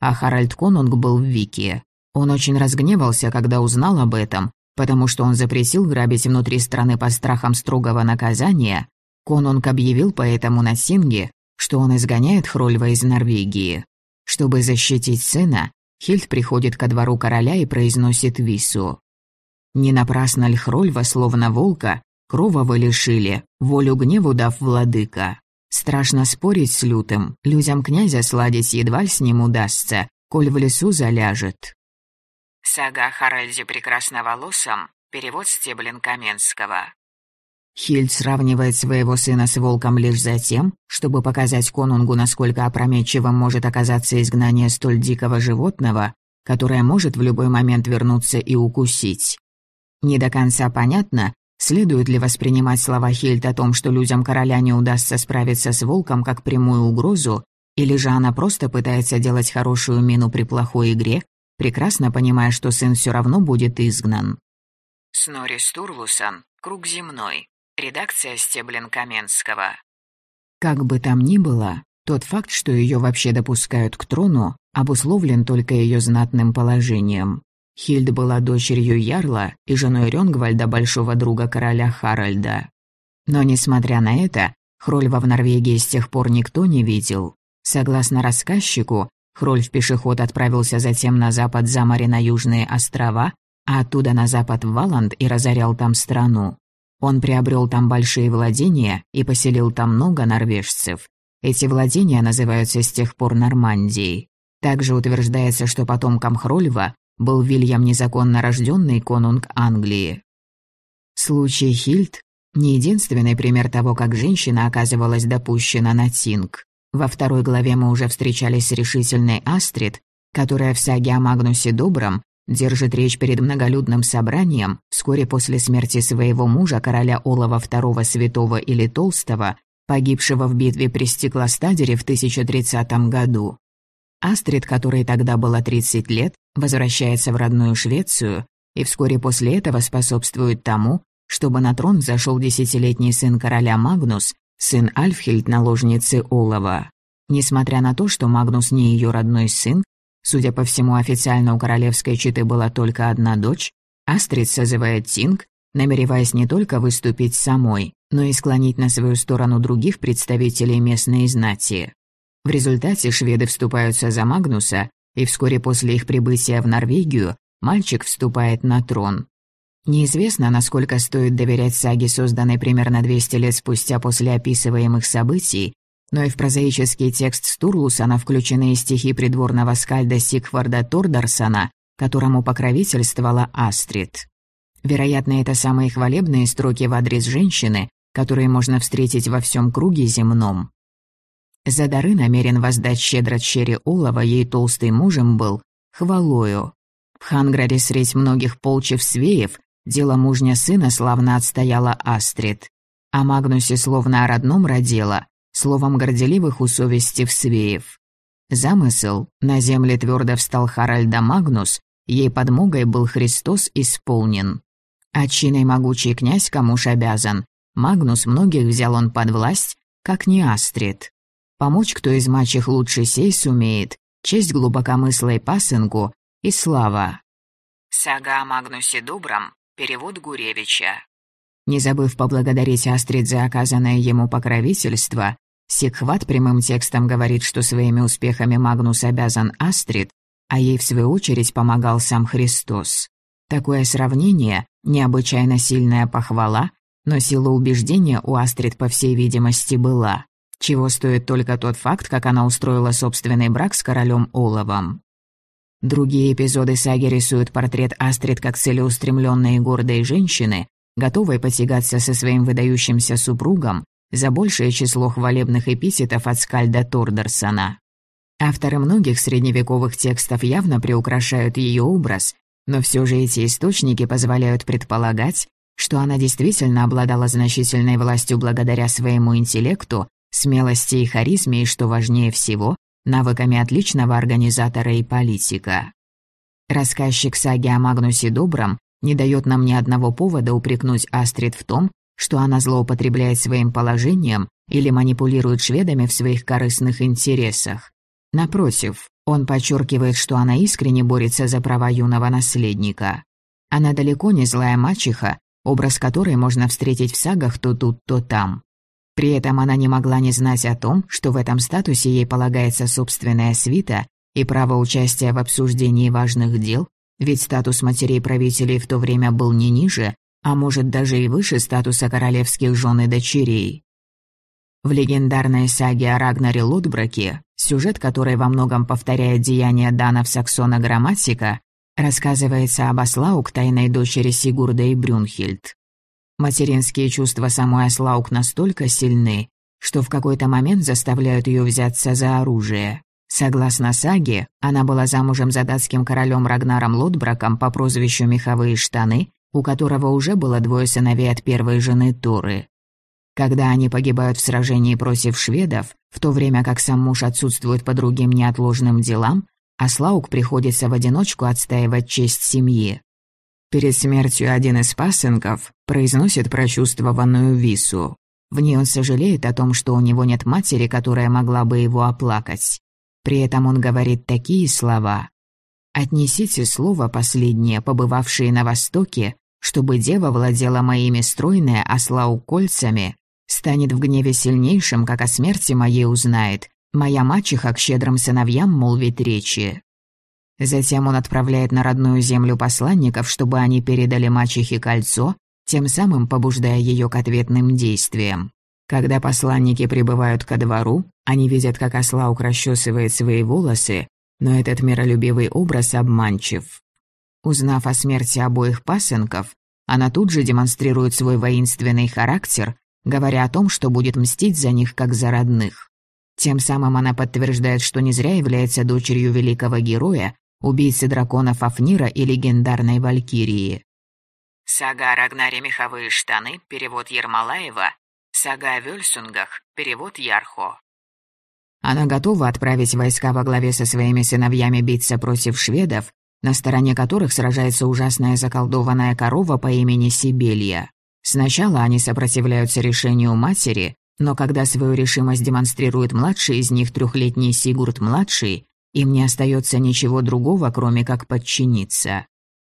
А Харальд Конунг был в Вике. Он очень разгневался, когда узнал об этом, потому что он запретил грабить внутри страны по страхам строгого наказания, Конунг объявил поэтому на Синге, что он изгоняет Хрольва из Норвегии. Чтобы защитить сына, Хильд приходит ко двору короля и произносит вису. Не напрасно ль Хрольва, словно волка, крового лишили, волю гневу дав владыка. Страшно спорить с лютым, людям князя сладить едва ли с ним удастся, коль в лесу заляжет. Сага о Харальде Прекрасноволосом, перевод Стеблин Каменского. Хильд сравнивает своего сына с волком лишь за тем, чтобы показать конунгу, насколько опрометчивым может оказаться изгнание столь дикого животного, которое может в любой момент вернуться и укусить. Не до конца понятно, следует ли воспринимать слова Хильд о том, что людям короля не удастся справиться с волком как прямую угрозу, или же она просто пытается делать хорошую мину при плохой игре, прекрасно понимая, что сын все равно будет изгнан. Снори Стурлусон, «Круг земной», Редакция Стеблин Каменского. Как бы там ни было, тот факт, что ее вообще допускают к трону, обусловлен только ее знатным положением. Хильд была дочерью Ярла и женой Рёнгвальда, большого друга короля Харальда. Но, несмотря на это, Хрольва в Норвегии с тех пор никто не видел. Согласно рассказчику, Хрольф пешеход отправился затем на запад за море на Южные острова, а оттуда на запад в Валанд и разорял там страну. Он приобрел там большие владения и поселил там много норвежцев. Эти владения называются с тех пор Нормандией. Также утверждается, что потомком Хрольва был Вильям незаконно рожденный конунг Англии. Случай Хильд – не единственный пример того, как женщина оказывалась допущена на Тинг. Во второй главе мы уже встречались с решительной Астрид, которая в саге о Магнусе Добром держит речь перед многолюдным собранием вскоре после смерти своего мужа, короля Олова II Святого или Толстого, погибшего в битве при Стеклостадере в 1030 году. Астрид, которой тогда было 30 лет, возвращается в родную Швецию и вскоре после этого способствует тому, чтобы на трон взошел десятилетний сын короля Магнус, сын Альфхильд, наложницы Олова. Несмотря на то, что Магнус не ее родной сын, Судя по всему, официально у королевской четы была только одна дочь. Астрид созывает Тинг, намереваясь не только выступить самой, но и склонить на свою сторону других представителей местной знати. В результате шведы вступаются за Магнуса, и вскоре после их прибытия в Норвегию мальчик вступает на трон. Неизвестно, насколько стоит доверять саге, созданной примерно 200 лет спустя после описываемых событий, но и в прозаический текст Стурлусона включены стихи придворного скальда Сигварда Тордарсона, которому покровительствовала Астрид. Вероятно, это самые хвалебные строки в адрес женщины, которые можно встретить во всем круге земном. За дары намерен воздать щедро чере Олова, ей толстый мужем был, хвалою. В Ханграре средь многих полчев свеев дело мужня сына славно отстояла Астрид. А Магнусе словно о родном родила, словом горделивых усовестив свеев. Замысел «На земле твердо встал Харальда Магнус», ей подмогой был Христос исполнен. Отчиной могучий князь кому ж обязан, Магнус многих взял он под власть, как не Астрид. Помочь кто из мачех лучше сей сумеет, честь глубокомыслой пасынку и слава. Сага о Магнусе Добром, перевод Гуревича. Не забыв поблагодарить Астрид за оказанное ему покровительство, Сикхват прямым текстом говорит, что своими успехами Магнус обязан Астрид, а ей в свою очередь помогал сам Христос. Такое сравнение – необычайно сильная похвала, но сила убеждения у Астрид, по всей видимости, была. Чего стоит только тот факт, как она устроила собственный брак с королем Оловом. Другие эпизоды саги рисуют портрет Астрид как целеустремленной и гордой женщины, готовой потягаться со своим выдающимся супругом, за большее число хвалебных эпитетов от Скальда Тордерсона. Авторы многих средневековых текстов явно приукрашают ее образ, но все же эти источники позволяют предполагать, что она действительно обладала значительной властью благодаря своему интеллекту, смелости и харизме и, что важнее всего, навыками отличного организатора и политика. Рассказчик саги о Магнусе Добром не дает нам ни одного повода упрекнуть Астрид в том, что она злоупотребляет своим положением или манипулирует шведами в своих корыстных интересах. Напротив, он подчеркивает, что она искренне борется за права юного наследника. Она далеко не злая мачеха, образ которой можно встретить в сагах то тут, то там. При этом она не могла не знать о том, что в этом статусе ей полагается собственная свита и право участия в обсуждении важных дел, ведь статус матерей-правителей в то время был не ниже, а может даже и выше статуса королевских жен и дочерей. В легендарной саге о Рагнаре Лутбраке, сюжет которой во многом повторяет деяния данов Саксона Грамматика, рассказывается об Аслаук, тайной дочери Сигурда и Брюнхильд. Материнские чувства самой Аслаук настолько сильны, что в какой-то момент заставляют ее взяться за оружие. Согласно саге, она была замужем за датским королем Рагнаром Лотбраком по прозвищу «Меховые штаны», у которого уже было двое сыновей от первой жены Торы. Когда они погибают в сражении против шведов, в то время как сам муж отсутствует по другим неотложным делам, а Слаук приходится в одиночку отстаивать честь семьи. Перед смертью один из пасынков произносит прочувствованную вису. В ней он сожалеет о том, что у него нет матери, которая могла бы его оплакать. При этом он говорит такие слова. «Отнесите слово последнее, побывавшие на Востоке, чтобы дева владела моими стройная осла кольцами, Станет в гневе сильнейшим, как о смерти моей узнает. Моя мачеха к щедрым сыновьям молвит речи. Затем он отправляет на родную землю посланников, чтобы они передали мачехе кольцо, тем самым побуждая ее к ответным действиям. Когда посланники прибывают ко двору, они видят, как Аслаук расчесывает свои волосы, но этот миролюбивый образ обманчив. Узнав о смерти обоих пасынков, она тут же демонстрирует свой воинственный характер говоря о том, что будет мстить за них как за родных. Тем самым она подтверждает, что не зря является дочерью великого героя, убийцы дракона Фафнира и легендарной Валькирии. Сага о Рагнаре «Меховые штаны», перевод Ермолаева, сага о Вельсунгах, перевод Ярхо. Она готова отправить войска во главе со своими сыновьями биться против шведов, на стороне которых сражается ужасная заколдованная корова по имени Сибелья. Сначала они сопротивляются решению матери, но когда свою решимость демонстрирует младший из них трехлетний Сигурд-младший, им не остается ничего другого, кроме как подчиниться.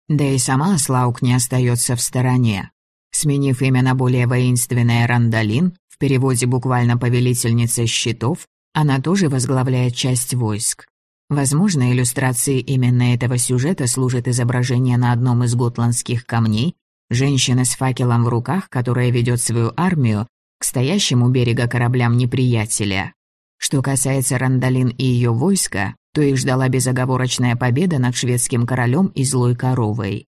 Да и сама Слаук не остается в стороне. Сменив имя на более воинственное Рандалин, в переводе буквально «повелительница щитов», она тоже возглавляет часть войск. Возможно, иллюстрацией именно этого сюжета служит изображение на одном из готландских камней, Женщина с факелом в руках, которая ведет свою армию к стоящему берега кораблям неприятеля. Что касается Рандалин и ее войска, то их ждала безоговорочная победа над шведским королем и злой коровой.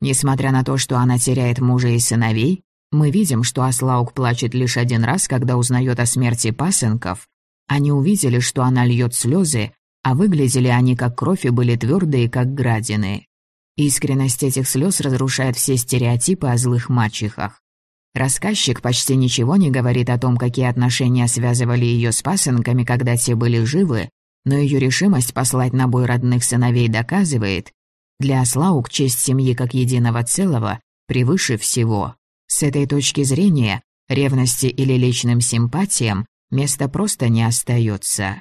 Несмотря на то, что она теряет мужа и сыновей, мы видим, что Аслаук плачет лишь один раз, когда узнает о смерти пасынков. Они увидели, что она льет слезы, а выглядели они как кровь и были твердые, как градины. Искренность этих слез разрушает все стереотипы о злых мачехах. Рассказчик почти ничего не говорит о том, какие отношения связывали ее с пасынками, когда те были живы, но ее решимость послать на бой родных сыновей доказывает, для Аслаук честь семьи как единого целого превыше всего. С этой точки зрения ревности или личным симпатиям места просто не остается.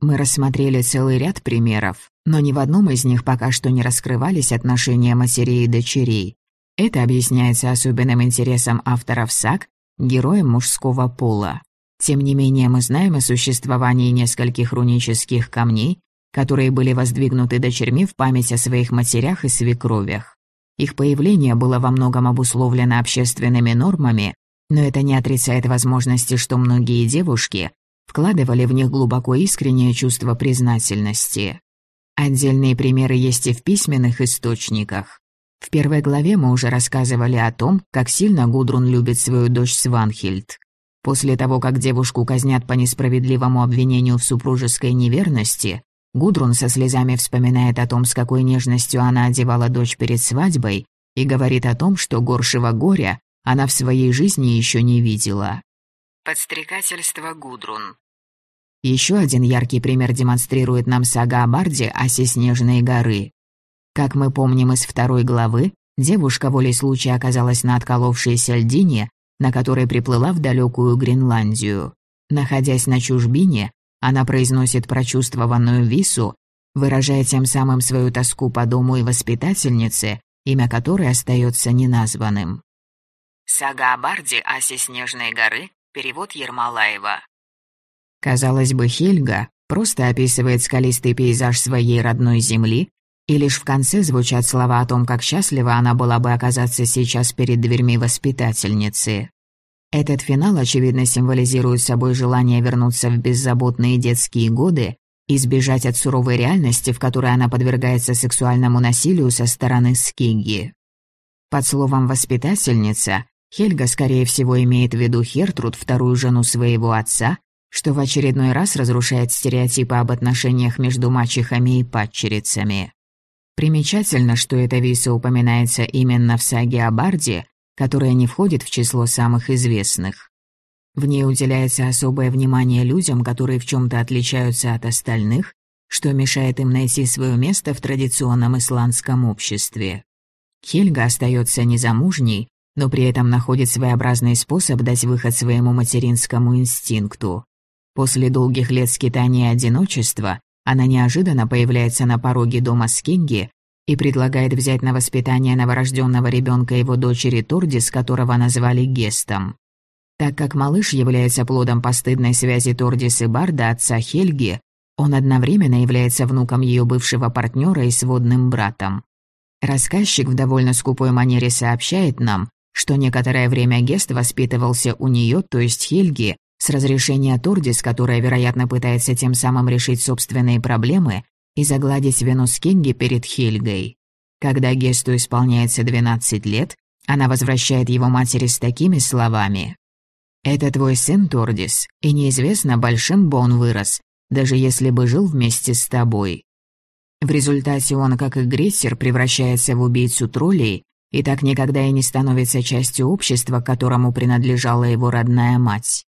Мы рассмотрели целый ряд примеров, но ни в одном из них пока что не раскрывались отношения матерей и дочерей. Это объясняется особенным интересом авторов САК героям мужского пола. Тем не менее, мы знаем о существовании нескольких рунических камней, которые были воздвигнуты дочерьми в память о своих матерях и свекровях. Их появление было во многом обусловлено общественными нормами, но это не отрицает возможности, что многие девушки вкладывали в них глубоко искреннее чувство признательности. Отдельные примеры есть и в письменных источниках. В первой главе мы уже рассказывали о том, как сильно Гудрун любит свою дочь Сванхильд. После того, как девушку казнят по несправедливому обвинению в супружеской неверности, Гудрун со слезами вспоминает о том, с какой нежностью она одевала дочь перед свадьбой, и говорит о том, что горшего горя она в своей жизни еще не видела. Подстрекательство Гудрун. Еще один яркий пример демонстрирует нам сага о Барде оси Снежной горы. Как мы помним из второй главы, девушка волей случая оказалась на отколовшейся льдине, на которой приплыла в далекую Гренландию. Находясь на чужбине, она произносит прочувствованную вису, выражая тем самым свою тоску по дому и воспитательнице, имя которой остается неназванным. Сага о Барде, Асе Снежной горы, перевод Ермолаева. Казалось бы, Хельга просто описывает скалистый пейзаж своей родной земли, и лишь в конце звучат слова о том, как счастлива она была бы оказаться сейчас перед дверьми воспитательницы. Этот финал, очевидно, символизирует собой желание вернуться в беззаботные детские годы и сбежать от суровой реальности, в которой она подвергается сексуальному насилию со стороны Скигги. Под словом «воспитательница» Хельга, скорее всего, имеет в виду Хертруд, вторую жену своего отца, что в очередной раз разрушает стереотипы об отношениях между мачехами и падчерицами. Примечательно, что эта виса упоминается именно в саге о Барде, которая не входит в число самых известных. В ней уделяется особое внимание людям, которые в чем то отличаются от остальных, что мешает им найти свое место в традиционном исландском обществе. Хельга остается незамужней, но при этом находит своеобразный способ дать выход своему материнскому инстинкту. После долгих лет скитания и одиночества она неожиданно появляется на пороге дома Скинги и предлагает взять на воспитание новорожденного ребенка его дочери Тордис, которого назвали Гестом. Так как малыш является плодом постыдной связи Тордис и Барда, отца Хельги, он одновременно является внуком ее бывшего партнера и сводным братом. Рассказчик в довольно скупой манере сообщает нам, что некоторое время Гест воспитывался у нее, то есть Хельги, с разрешения Тордис, которая, вероятно, пытается тем самым решить собственные проблемы и загладить вину Скинги перед Хельгой. Когда Гесту исполняется 12 лет, она возвращает его матери с такими словами. «Это твой сын, Тордис, и неизвестно, большим бы он вырос, даже если бы жил вместе с тобой». В результате он, как и Грессер, превращается в убийцу троллей и так никогда и не становится частью общества, которому принадлежала его родная мать.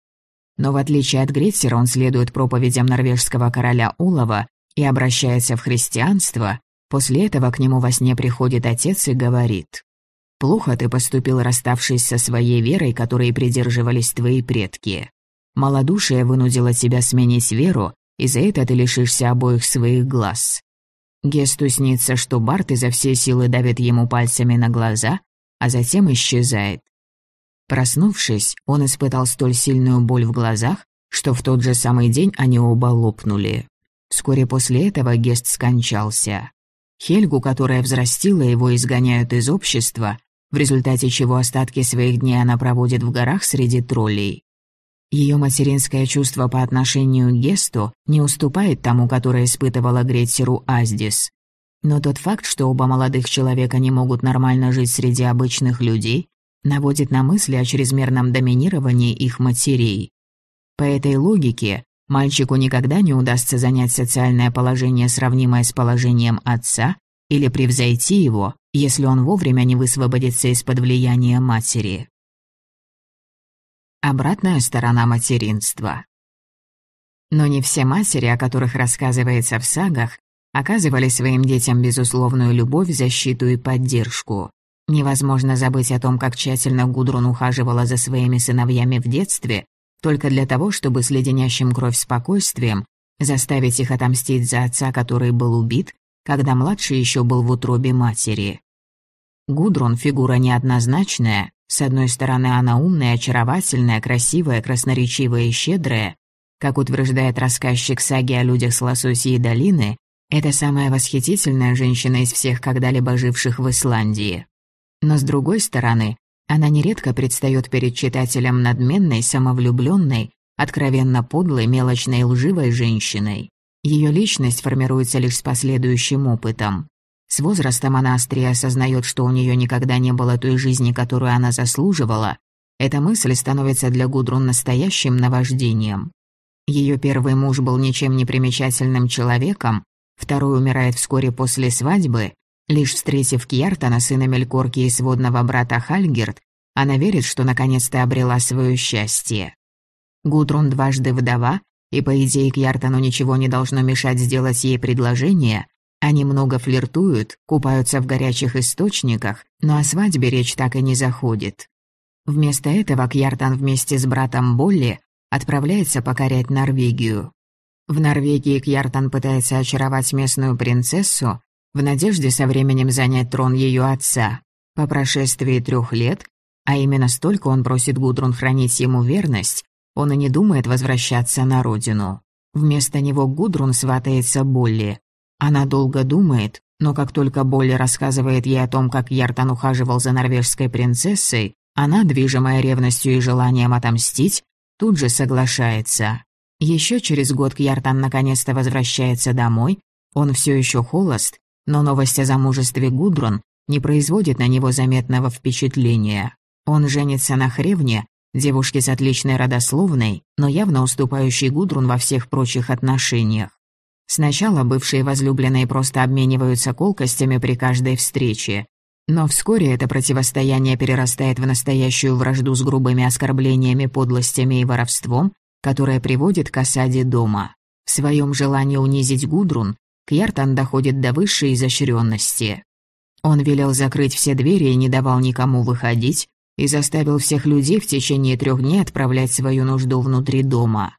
Но в отличие от Грессера он следует проповедям норвежского короля Улова и обращается в христианство, после этого к нему во сне приходит отец и говорит «Плохо ты поступил, расставшись со своей верой, которой придерживались твои предки. Малодушие вынудило тебя сменить веру, и за это ты лишишься обоих своих глаз. Гесту снится, что Барт изо всей силы давит ему пальцами на глаза, а затем исчезает. Проснувшись, он испытал столь сильную боль в глазах, что в тот же самый день они оба лопнули. Вскоре после этого Гест скончался. Хельгу, которая взрастила его, изгоняют из общества, в результате чего остатки своих дней она проводит в горах среди троллей. Ее материнское чувство по отношению к Гесту не уступает тому, которое испытывала Гретсеру Аздис. Но тот факт, что оба молодых человека не могут нормально жить среди обычных людей, наводит на мысли о чрезмерном доминировании их матерей. По этой логике, мальчику никогда не удастся занять социальное положение, сравнимое с положением отца, или превзойти его, если он вовремя не высвободится из-под влияния матери. Обратная сторона материнства. Но не все матери, о которых рассказывается в сагах, оказывали своим детям безусловную любовь, защиту и поддержку. Невозможно забыть о том, как тщательно Гудрун ухаживала за своими сыновьями в детстве, только для того, чтобы с леденящим кровь спокойствием заставить их отомстить за отца, который был убит, когда младший еще был в утробе матери. Гудрун – фигура неоднозначная, с одной стороны, она умная, очаровательная, красивая, красноречивая и щедрая. Как утверждает рассказчик саги о людях с Лососьей долины, это самая восхитительная женщина из всех когда-либо живших в Исландии. Но с другой стороны, она нередко предстает перед читателем надменной, самовлюбленной, откровенно подлой, мелочной и лживой женщиной. Ее личность формируется лишь с последующим опытом. С возрастом она острее осознает, что у нее никогда не было той жизни, которую она заслуживала. Эта мысль становится для Гудрун настоящим наваждением. Ее первый муж был ничем не примечательным человеком, второй умирает вскоре после свадьбы. Лишь встретив Кьяртана, сына Мелькорки и сводного брата Хальгерт, она верит, что наконец-то обрела свое счастье. Гудрун дважды вдова, и по идее Кьяртану ничего не должно мешать сделать ей предложение, они много флиртуют, купаются в горячих источниках, но о свадьбе речь так и не заходит. Вместо этого Кьяртан вместе с братом Болли отправляется покорять Норвегию. В Норвегии Кьяртан пытается очаровать местную принцессу в надежде со временем занять трон ее отца. По прошествии трех лет А именно столько он просит Гудрун хранить ему верность, он и не думает возвращаться на родину. Вместо него Гудрун сватается Болли. Она долго думает, но как только Болли рассказывает ей о том, как Яртан ухаживал за норвежской принцессой, она, движимая ревностью и желанием отомстить, тут же соглашается. Еще через год Кьяртан наконец-то возвращается домой, он все еще холост, но новость о замужестве Гудрун не производит на него заметного впечатления. Он женится на Хревне, девушке с отличной родословной, но явно уступающей Гудрун во всех прочих отношениях. Сначала бывшие возлюбленные просто обмениваются колкостями при каждой встрече. Но вскоре это противостояние перерастает в настоящую вражду с грубыми оскорблениями, подлостями и воровством, которое приводит к осаде дома. В своем желании унизить Гудрун, Кьяртан доходит до высшей изощренности. Он велел закрыть все двери и не давал никому выходить, и заставил всех людей в течение трех дней отправлять свою нужду внутри дома.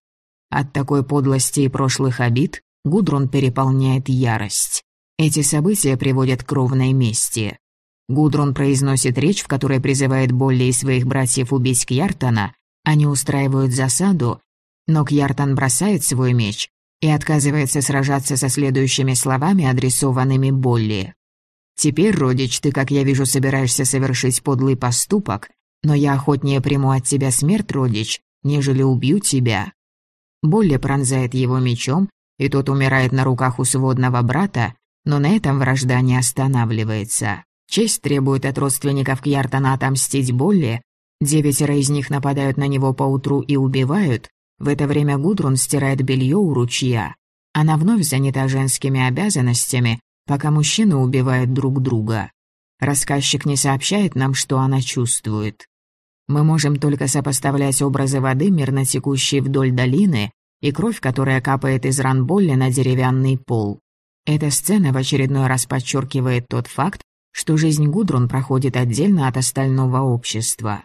От такой подлости и прошлых обид Гудрун переполняет ярость. Эти события приводят к кровной мести. Гудрун произносит речь, в которой призывает Болли и своих братьев убить Кьяртана, они устраивают засаду, но Кьяртан бросает свой меч и отказывается сражаться со следующими словами, адресованными Болли. «Теперь, родич, ты, как я вижу, собираешься совершить подлый поступок, но я охотнее приму от тебя смерть, родич, нежели убью тебя». Болли пронзает его мечом, и тот умирает на руках у сводного брата, но на этом вражда не останавливается. Честь требует от родственников Кьяртана отомстить Болли, девятеро из них нападают на него поутру и убивают, в это время Гудрун стирает белье у ручья. Она вновь занята женскими обязанностями, пока мужчины убивают друг друга. Рассказчик не сообщает нам, что она чувствует. Мы можем только сопоставлять образы воды, мирно текущей вдоль долины, и кровь, которая капает из ран Болли на деревянный пол. Эта сцена в очередной раз подчеркивает тот факт, что жизнь Гудрун проходит отдельно от остального общества.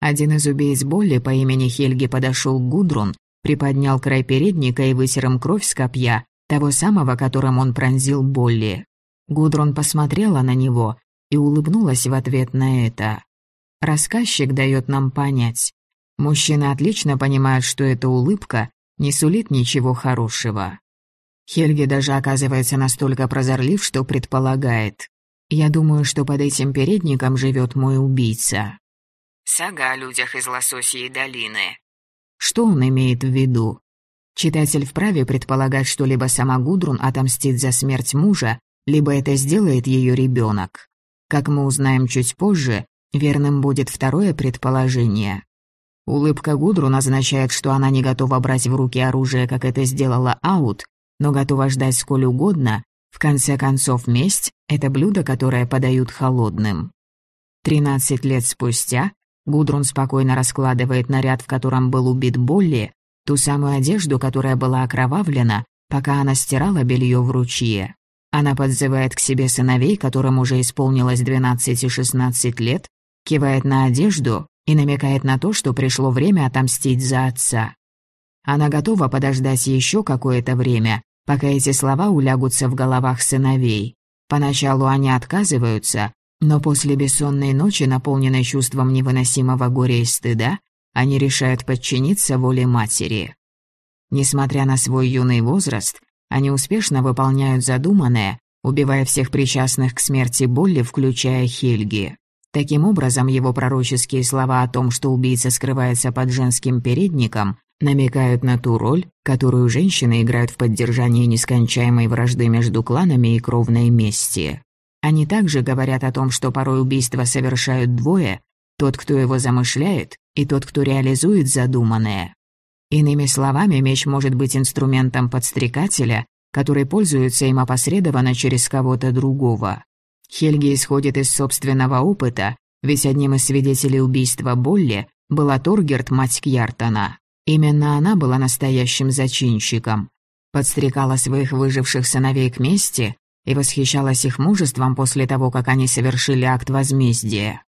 Один из убийц Болли по имени Хельги подошел к Гудрун, приподнял край передника и вытер им кровь с копья, того самого, которым он пронзил Болли. Гудрун посмотрела на него и улыбнулась в ответ на это. Рассказчик дает нам понять. Мужчины отлично понимают, что эта улыбка не сулит ничего хорошего. Хельги даже оказывается настолько прозорлив, что предполагает. «Я думаю, что под этим передником живет мой убийца». Сага о людях из Лососьей долины. Что он имеет в виду? Читатель вправе предполагать, что либо сама Гудрун отомстит за смерть мужа, либо это сделает ее ребенок. Как мы узнаем чуть позже, верным будет второе предположение. Улыбка Гудрун означает, что она не готова брать в руки оружие, как это сделала Аут, но готова ждать сколь угодно. В конце концов, месть — это блюдо, которое подают холодным. Тринадцать лет спустя Гудрун спокойно раскладывает наряд, в котором был убит Болли, ту самую одежду, которая была окровавлена, пока она стирала белье в ручье. Она подзывает к себе сыновей, которым уже исполнилось 12 и 16 лет, кивает на одежду и намекает на то, что пришло время отомстить за отца. Она готова подождать еще какое-то время, пока эти слова улягутся в головах сыновей. Поначалу они отказываются, но после бессонной ночи, наполненной чувством невыносимого горя и стыда, они решают подчиниться воле матери. Несмотря на свой юный возраст, они успешно выполняют задуманное, убивая всех причастных к смерти Болли, включая Хельги. Таким образом, его пророческие слова о том, что убийца скрывается под женским передником, намекают на ту роль, которую женщины играют в поддержании нескончаемой вражды между кланами и кровной мести. Они также говорят о том, что порой убийства совершают двое, тот, кто его замышляет, и тот, кто реализует задуманное. Иными словами, меч может быть инструментом подстрекателя, который пользуется им опосредованно через кого-то другого. Хельги исходит из собственного опыта, ведь одним из свидетелей убийства Болли была Торгерт, мать Кьяртона. Именно она была настоящим зачинщиком. Подстрекала своих выживших сыновей к мести и восхищалась их мужеством после того, как они совершили акт возмездия.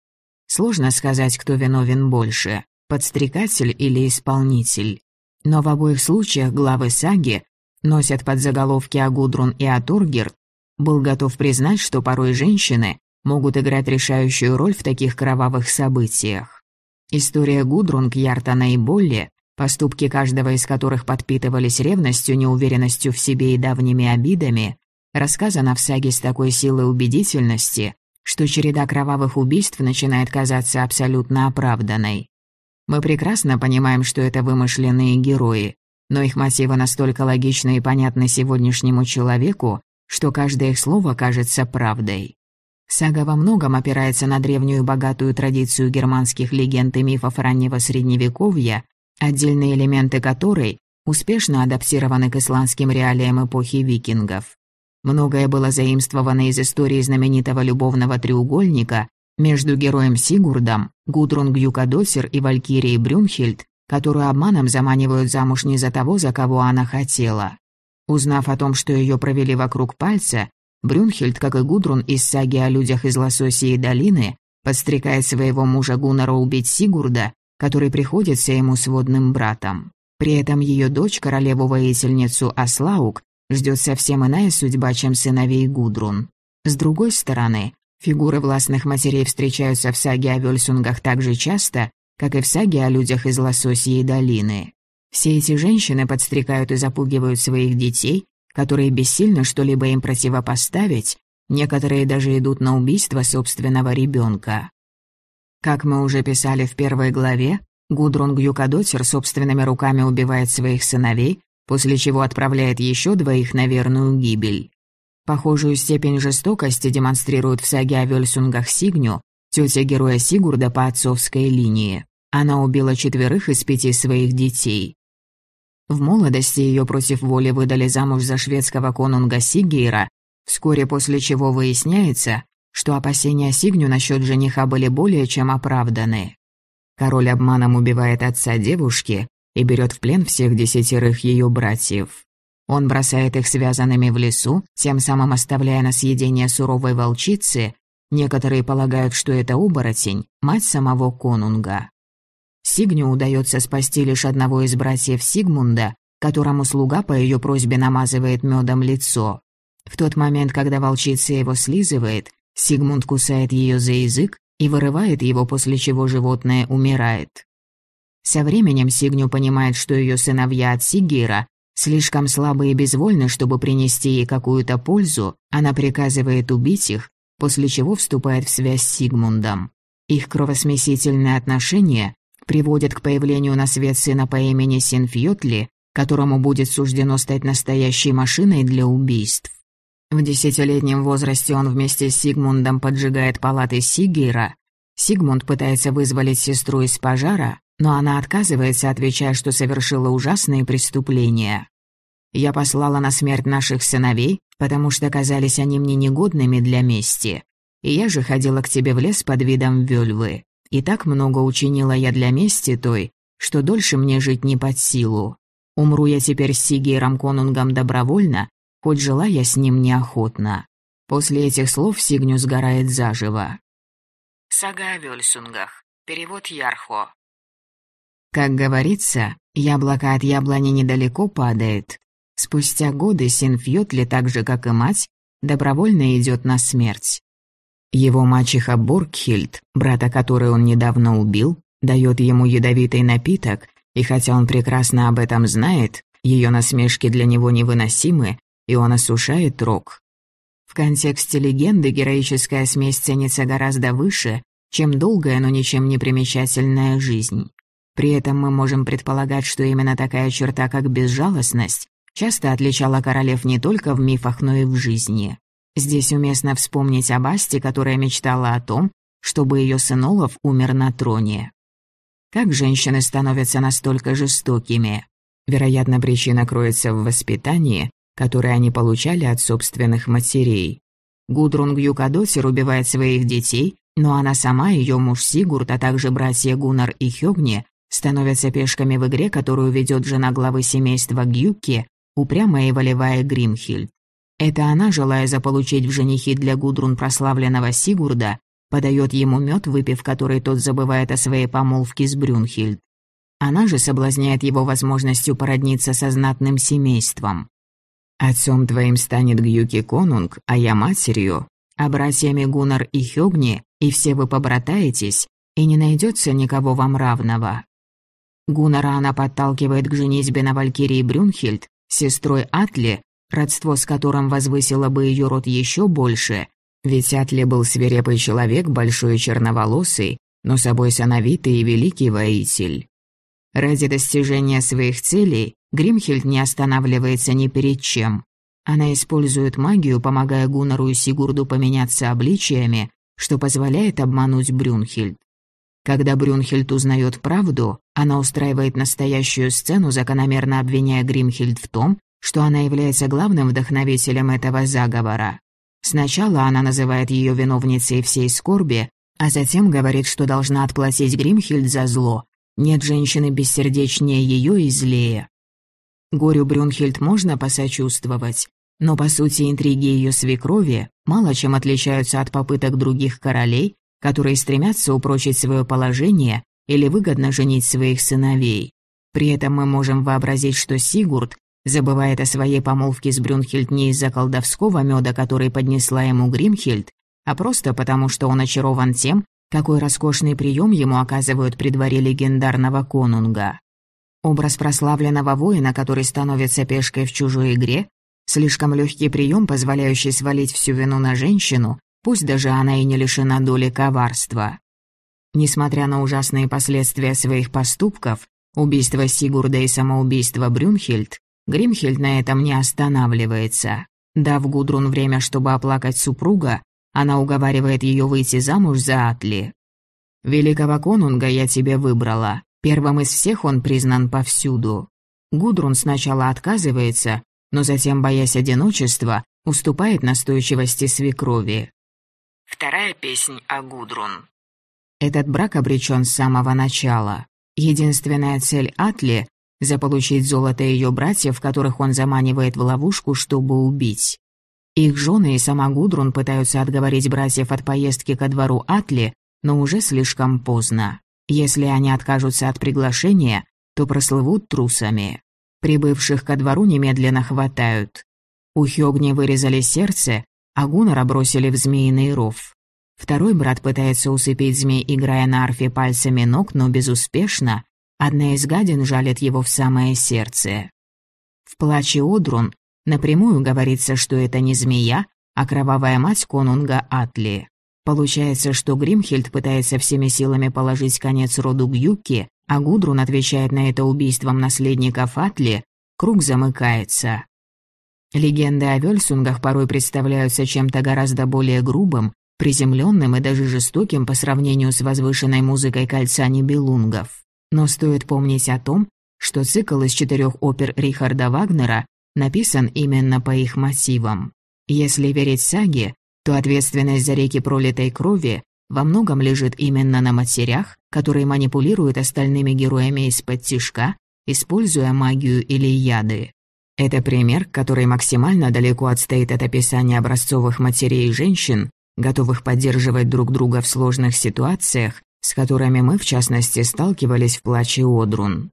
Сложно сказать, кто виновен больше – подстрекатель или исполнитель. Но в обоих случаях главы саги носят под заголовки о Гудрун и о Торгерт был готов признать, что порой женщины могут играть решающую роль в таких кровавых событиях. История Гудрунг, Яртана и Болли, поступки каждого из которых подпитывались ревностью, неуверенностью в себе и давними обидами, рассказана в саге с такой силой убедительности, что череда кровавых убийств начинает казаться абсолютно оправданной. Мы прекрасно понимаем, что это вымышленные герои, но их мотивы настолько логичны и понятны сегодняшнему человеку, что каждое их слово кажется правдой. Сага во многом опирается на древнюю богатую традицию германских легенд и мифов раннего Средневековья, отдельные элементы которой успешно адаптированы к исландским реалиям эпохи викингов. Многое было заимствовано из истории знаменитого любовного треугольника между героем Сигурдом, Гудрун Гюкадосер и Валькирией Брюнхельд, которую обманом заманивают замуж не за того, за кого она хотела. Узнав о том, что ее провели вокруг пальца, Брюнхельд, как и Гудрун из саги о людях из Лососии долины, подстрекает своего мужа Гуннара убить Сигурда, который приходится ему сводным братом. При этом ее дочь, королеву-воительницу Аслаук, ждет совсем иная судьба, чем сыновей Гудрун. С другой стороны, фигуры властных матерей встречаются в саге о Вельсунгах так же часто, как и в саге о людях из Лососьей долины. Все эти женщины подстрекают и запугивают своих детей, которые бессильно что-либо им противопоставить, некоторые даже идут на убийство собственного ребенка. Как мы уже писали в первой главе, Гудрун Гюкадотер собственными руками убивает своих сыновей, после чего отправляет еще двоих на верную гибель. Похожую степень жестокости демонстрирует в саге о Вельсунгах Сигню, тетя героя Сигурда по отцовской линии. Она убила четверых из пяти своих детей. В молодости ее против воли выдали замуж за шведского конунга Сигейра, вскоре после чего выясняется, что опасения Сигню насчет жениха были более чем оправданы. Король обманом убивает отца девушки и берет в плен всех десятерых ее братьев. Он бросает их связанными в лесу, тем самым оставляя на съедение суровой волчицы, Некоторые полагают, что это оборотень, мать самого конунга. Сигню удается спасти лишь одного из братьев Сигмунда, которому слуга по ее просьбе намазывает медом лицо. В тот момент, когда волчица его слизывает, Сигмунд кусает ее за язык и вырывает его, после чего животное умирает. Со временем Сигню понимает, что ее сыновья от Сигира слишком слабы и безвольны, чтобы принести ей какую-то пользу, она приказывает убить их после чего вступает в связь с Сигмундом. Их кровосмесительные отношения приводят к появлению на свет сына по имени Синфьотли, которому будет суждено стать настоящей машиной для убийств. В десятилетнем возрасте он вместе с Сигмундом поджигает палаты Сигейра. Сигмунд пытается вызволить сестру из пожара, но она отказывается, отвечая, что совершила ужасные преступления. Я послала на смерть наших сыновей, потому что казались они мне негодными для мести. И я же ходила к тебе в лес под видом вельвы. И так много учинила я для мести той, что дольше мне жить не под силу. Умру я теперь с Сигейром Конунгом добровольно, хоть жила я с ним неохотно. После этих слов Сигню сгорает заживо. Сага о Вельсунгах. Перевод Ярхо. Как говорится, яблоко от яблони недалеко падает. Спустя годы Синфьотли, так же как и мать, добровольно идет на смерть. Его мачеха Боргхильд, брата которой он недавно убил, дает ему ядовитый напиток, и хотя он прекрасно об этом знает, ее насмешки для него невыносимы, и он осушает рог. В контексте легенды героическая смесь ценится гораздо выше, чем долгая, но ничем не примечательная жизнь. При этом мы можем предполагать, что именно такая черта, как безжалостность, часто отличала королев не только в мифах, но и в жизни. Здесь уместно вспомнить об Асте, которая мечтала о том, чтобы ее сын Олаф умер на троне. Как женщины становятся настолько жестокими? Вероятно, причина кроется в воспитании, которое они получали от собственных матерей. Гудрун Гюкадосер убивает своих детей, но она сама, ее муж Сигурд, а также братья Гуннар и Хёгни становятся пешками в игре, которую ведет жена главы семейства Гюки, упрямая и волевая Гримхильд. Это она, желая заполучить в женихи для Гудрун прославленного Сигурда, подает ему мед, выпив который тот забывает о своей помолвке с Брюнхильд. Она же соблазняет его возможностью породниться со знатным семейством. «Отцом твоим станет Гюки Конунг, а я матерью. А братьями Гуннар и Хёгни, и все вы побратаетесь, и не найдется никого вам равного. Гуннара она подталкивает к женитьбе на Валькирии Брюнхельд, сестрой Атли, родство с которым возвысило бы ее род еще больше, ведь Атли был свирепый человек, большой и черноволосый, но собой сановитый и великий воитель. Ради достижения своих целей Гримхельд не останавливается ни перед чем. Она использует магию, помогая Гуннару и Сигурду поменяться обличиями, что позволяет обмануть Брюнхельд. Когда Брюнхельд узнает правду, она устраивает настоящую сцену, закономерно обвиняя Гримхельд в том, что она является главным вдохновителем этого заговора. Сначала она называет ее виновницей всей скорби, а затем говорит, что должна отплатить Гримхильд за зло. Нет женщины бессердечнее ее и злее. Горю Брюнхильд можно посочувствовать, но по сути интриги ее свекрови мало чем отличаются от попыток других королей, которые стремятся упрочить свое положение или выгодно женить своих сыновей. При этом мы можем вообразить, что Сигурд забывает о своей помолвке с Брюнхильд не из-за колдовского меда, который поднесла ему Гримхильд, а просто потому, что он очарован тем, какой роскошный прием ему оказывают при дворе легендарного конунга. Образ прославленного воина, который становится пешкой в чужой игре, слишком легкий прием, позволяющий свалить всю вину на женщину, пусть даже она и не лишена доли коварства. Несмотря на ужасные последствия своих поступков, убийство Сигурда и самоубийство Брюнхельд, Гримхельд на этом не останавливается. Дав Гудрун время, чтобы оплакать супруга, она уговаривает ее выйти замуж за Атли. «Великого конунга я тебе выбрала. Первым из всех он признан повсюду». Гудрун сначала отказывается, но затем, боясь одиночества, уступает настойчивости свекрови. Вторая песнь о Гудрун. Этот брак обречен с самого начала. Единственная цель Атли заполучить золото ее братьев, которых он заманивает в ловушку, чтобы убить. Их жены и сама Гудрун пытаются отговорить братьев от поездки ко двору Атли, но уже слишком поздно. Если они откажутся от приглашения, то прослывут трусами. Прибывших ко двору немедленно хватают. У Хёгни вырезали сердце, а Гуннара бросили в змеиный ров. Второй брат пытается усыпить змей, играя на арфе пальцами ног, но безуспешно, Одна из гадин жалит его в самое сердце. В плаче Одрун напрямую говорится, что это не змея, а кровавая мать конунга Атли. Получается, что Гримхельд пытается всеми силами положить конец роду Гюки, а Гудрун отвечает на это убийством наследников Атли, круг замыкается. Легенды о Вельсунгах порой представляются чем-то гораздо более грубым, приземленным и даже жестоким по сравнению с возвышенной музыкой кольца Нибелунгов. Но стоит помнить о том, что цикл из четырех опер Рихарда Вагнера написан именно по их мотивам. Если верить саге, то ответственность за реки пролитой крови во многом лежит именно на матерях, которые манипулируют остальными героями из-под тишка, используя магию или яды. Это пример, который максимально далеко отстоит от описания образцовых матерей и женщин, готовых поддерживать друг друга в сложных ситуациях с которыми мы, в частности, сталкивались в плаче Одрун.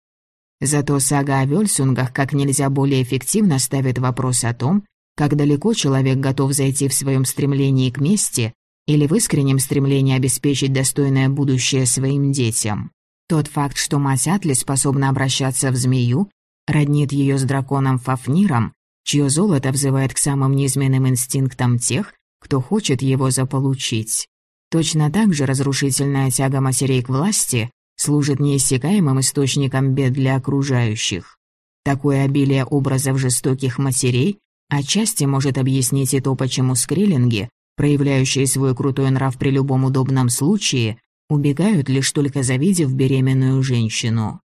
Зато сага о Вельсунгах как нельзя более эффективно ставит вопрос о том, как далеко человек готов зайти в своем стремлении к мести или в искреннем стремлении обеспечить достойное будущее своим детям. Тот факт, что мать Атли способна обращаться в змею, роднит ее с драконом Фафниром, чье золото взывает к самым низменным инстинктам тех, кто хочет его заполучить. Точно так же разрушительная тяга матерей к власти служит неиссякаемым источником бед для окружающих. Такое обилие образов жестоких матерей отчасти может объяснить и то, почему скриллинги, проявляющие свой крутой нрав при любом удобном случае, убегают лишь только завидев беременную женщину.